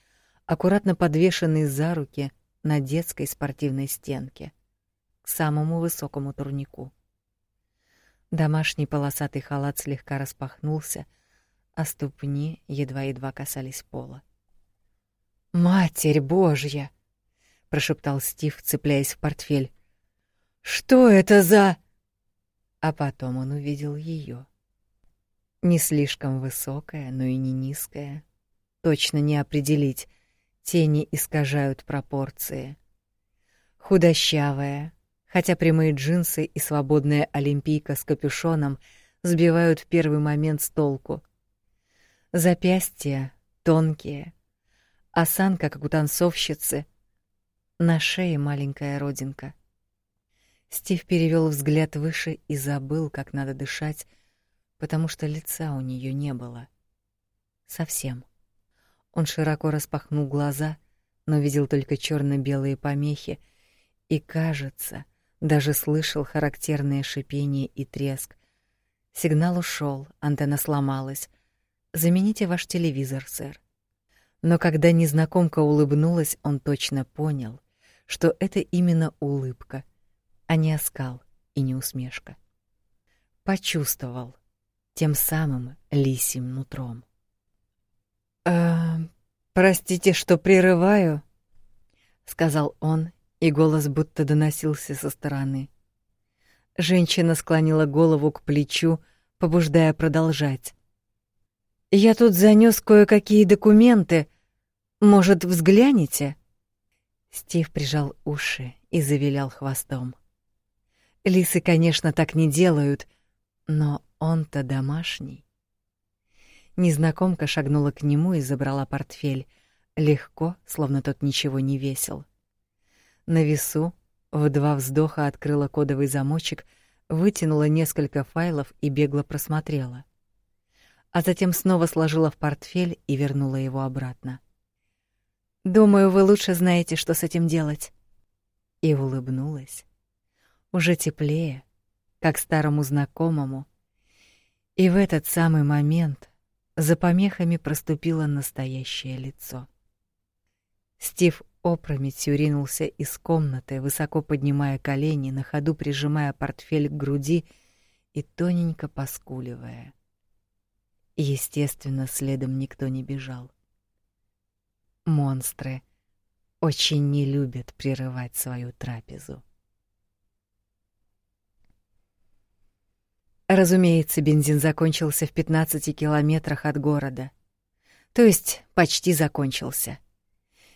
аккуратно подвешенный за руки на детской спортивной стенке к самому высокому турнику. Домашний полосатый халат слегка распахнулся, а ступни едва-едва касались пола. «Матерь Божья!» — прошептал Стив, цепляясь в портфель. «Что это за...» А потом он увидел ее. Не слишком высокая, но и не низкая. Точно не определить. Тени искажают пропорции. Худощавая, хотя прямые джинсы и свободная олимпийка с капюшоном сбивают в первый момент с толку. Запястья тонкие, осанка как у танцовщицы, на шее маленькая родинка. Стив перевел взгляд выше и забыл, как надо дышать, потому что лица у нее не было. Совсем. Он широко распахнул глаза, но видел только черно белые помехи, и, кажется, даже слышал характерное шипение и треск. Сигнал ушел, антенна сломалась. Замените ваш телевизор, сэр. Но когда незнакомка улыбнулась, он точно понял, что это именно улыбка, а не оскал и не усмешка. Почувствовал тем самым лисим нутром. «Э, простите, что прерываю», — сказал он и голос будто доносился со стороны. Женщина склонила голову к плечу, побуждая продолжать. Я тут занёс кое-какие документы. Может, взглянете? Стив прижал уши и завилял хвостом. Лисы, конечно, так не делают, но он-то домашний. Незнакомка шагнула к нему и забрала портфель, легко, словно тот ничего не весил. На весу в два вздоха открыла кодовый замочек, вытянула несколько файлов и бегло просмотрела. А затем снова сложила в портфель и вернула его обратно. Думаю, вы лучше знаете, что с этим делать. И улыбнулась. Уже теплее, как старому знакомому. И в этот самый момент за помехами проступило настоящее лицо. Стив опрометью ринулся из комнаты, высоко поднимая колени, на ходу прижимая портфель к груди и тоненько поскуливая. Естественно, следом никто не бежал. Монстры очень не любят прерывать свою трапезу. Разумеется, бензин закончился в 15 километрах от города. То есть почти закончился.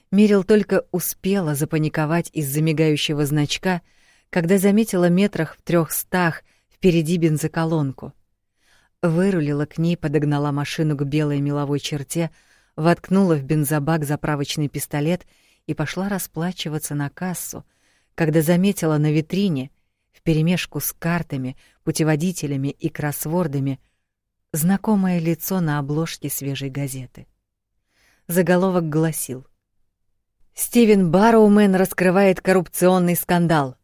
Мирил только успела запаниковать из-за мигающего значка, когда заметила метрах в трехстах впереди бензоколонку. Вырулила к ней, подогнала машину к белой меловой черте, воткнула в бензобак заправочный пистолет и пошла расплачиваться на кассу, когда заметила на витрине, вперемешку с картами, путеводителями и кроссвордами, знакомое лицо на обложке свежей газеты. Заголовок гласил «Стивен Барроумен раскрывает коррупционный скандал.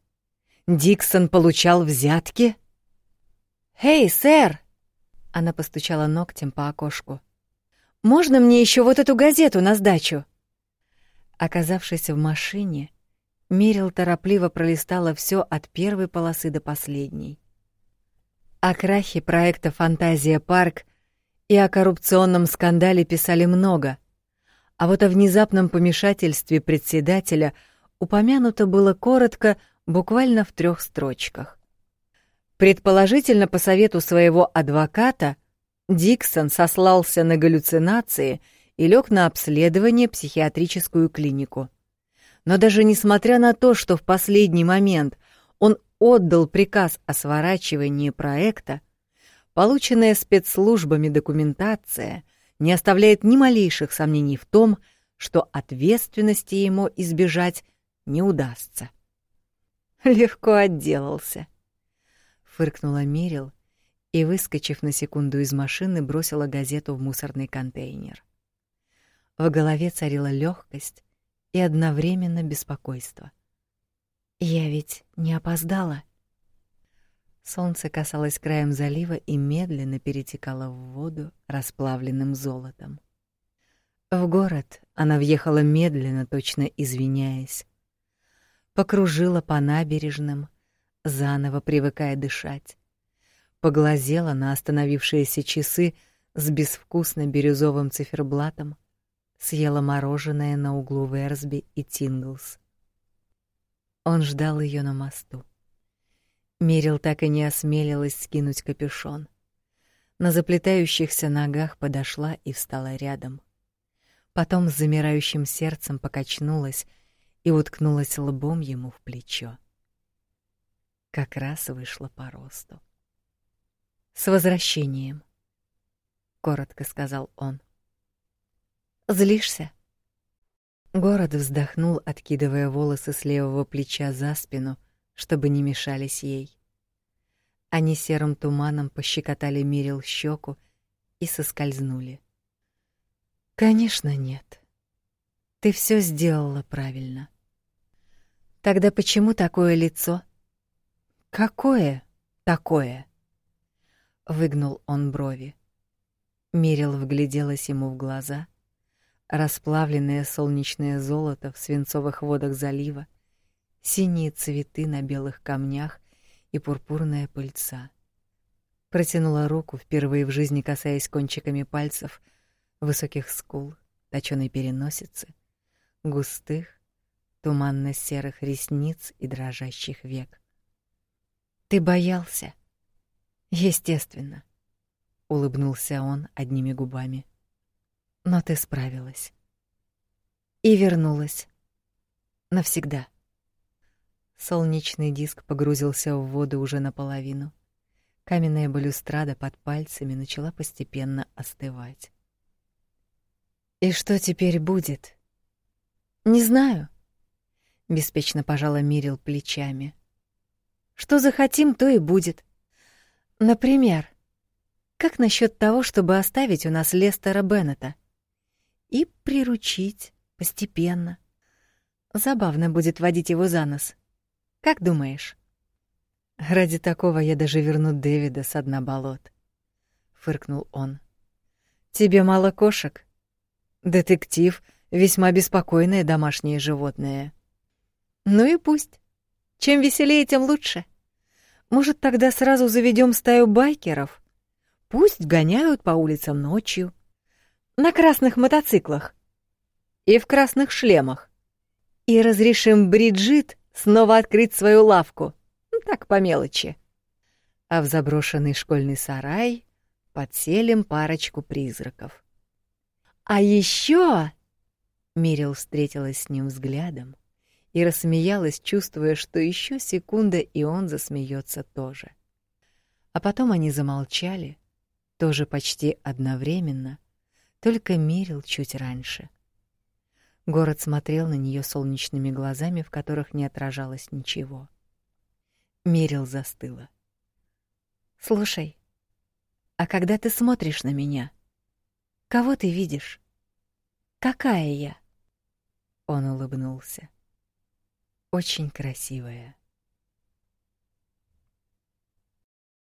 Диксон получал взятки?» «Эй, сэр!» Она постучала ногтем по окошку. «Можно мне еще вот эту газету на сдачу?» Оказавшись в машине, Мирил торопливо пролистала все от первой полосы до последней. О крахе проекта «Фантазия парк» и о коррупционном скандале писали много, а вот о внезапном помешательстве председателя упомянуто было коротко, буквально в трех строчках. Предположительно, по совету своего адвоката, Диксон сослался на галлюцинации и лег на обследование психиатрическую клинику. Но даже несмотря на то, что в последний момент он отдал приказ о сворачивании проекта, полученная спецслужбами документация не оставляет ни малейших сомнений в том, что ответственности ему избежать не удастся. Легко отделался. Фыркнула Мирил и, выскочив на секунду из машины, бросила газету в мусорный контейнер. В голове царила легкость, и одновременно беспокойство. Я ведь не опоздала. Солнце касалось краем залива и медленно перетекало в воду расплавленным золотом. В город она въехала медленно, точно извиняясь. Покружила по набережным, заново привыкая дышать. Поглазела на остановившиеся часы с безвкусно бирюзовым циферблатом — съела мороженое на углу Версби и Тинглс. Он ждал ее на мосту. Мирил так и не осмелилась скинуть капюшон. На заплетающихся ногах подошла и встала рядом. Потом с замирающим сердцем покачнулась и уткнулась лбом ему в плечо. Как раз вышла по росту. С возвращением, коротко сказал он. Злишься? Город вздохнул, откидывая волосы с левого плеча за спину, чтобы не мешались ей. Они серым туманом пощекотали Мирил щеку и соскользнули. Конечно, нет. Ты все сделала правильно. Тогда почему такое лицо? Какое такое? Выгнул он брови. Мирил вгляделась ему в глаза — расплавленное солнечное золото в свинцовых водах залива, синие цветы на белых камнях и пурпурная пыльца. Протянула руку, впервые в жизни касаясь кончиками пальцев высоких скул, точёной переносицы, густых, туманно-серых ресниц и дрожащих век. Ты боялся? Естественно, улыбнулся он одними губами но ты справилась. И вернулась. Навсегда. Солнечный диск погрузился в воду уже наполовину. Каменная балюстрада под пальцами начала постепенно остывать. И что теперь будет? Не знаю. Беспечно пожала Мирил плечами. Что захотим, то и будет. Например, как насчет того, чтобы оставить у нас Лестера Беннета? И приручить постепенно. Забавно будет водить его за нос. Как думаешь? Ради такого я даже верну Дэвида с дна болот, фыркнул он. Тебе мало кошек? Детектив весьма беспокойное домашнее животное. Ну и пусть. Чем веселее, тем лучше. Может, тогда сразу заведем стаю байкеров? Пусть гоняют по улицам ночью. На красных мотоциклах. И в красных шлемах. И разрешим Бриджит снова открыть свою лавку. Ну, так, по мелочи. А в заброшенный школьный сарай подселим парочку призраков. А еще Мирил встретилась с ним взглядом и рассмеялась, чувствуя, что еще секунда, и он засмеется тоже. А потом они замолчали, тоже почти одновременно, только Мирил чуть раньше. Город смотрел на нее солнечными глазами, в которых не отражалось ничего. Мирил застыла. Слушай, а когда ты смотришь на меня, кого ты видишь? Какая я? Он улыбнулся. Очень красивая.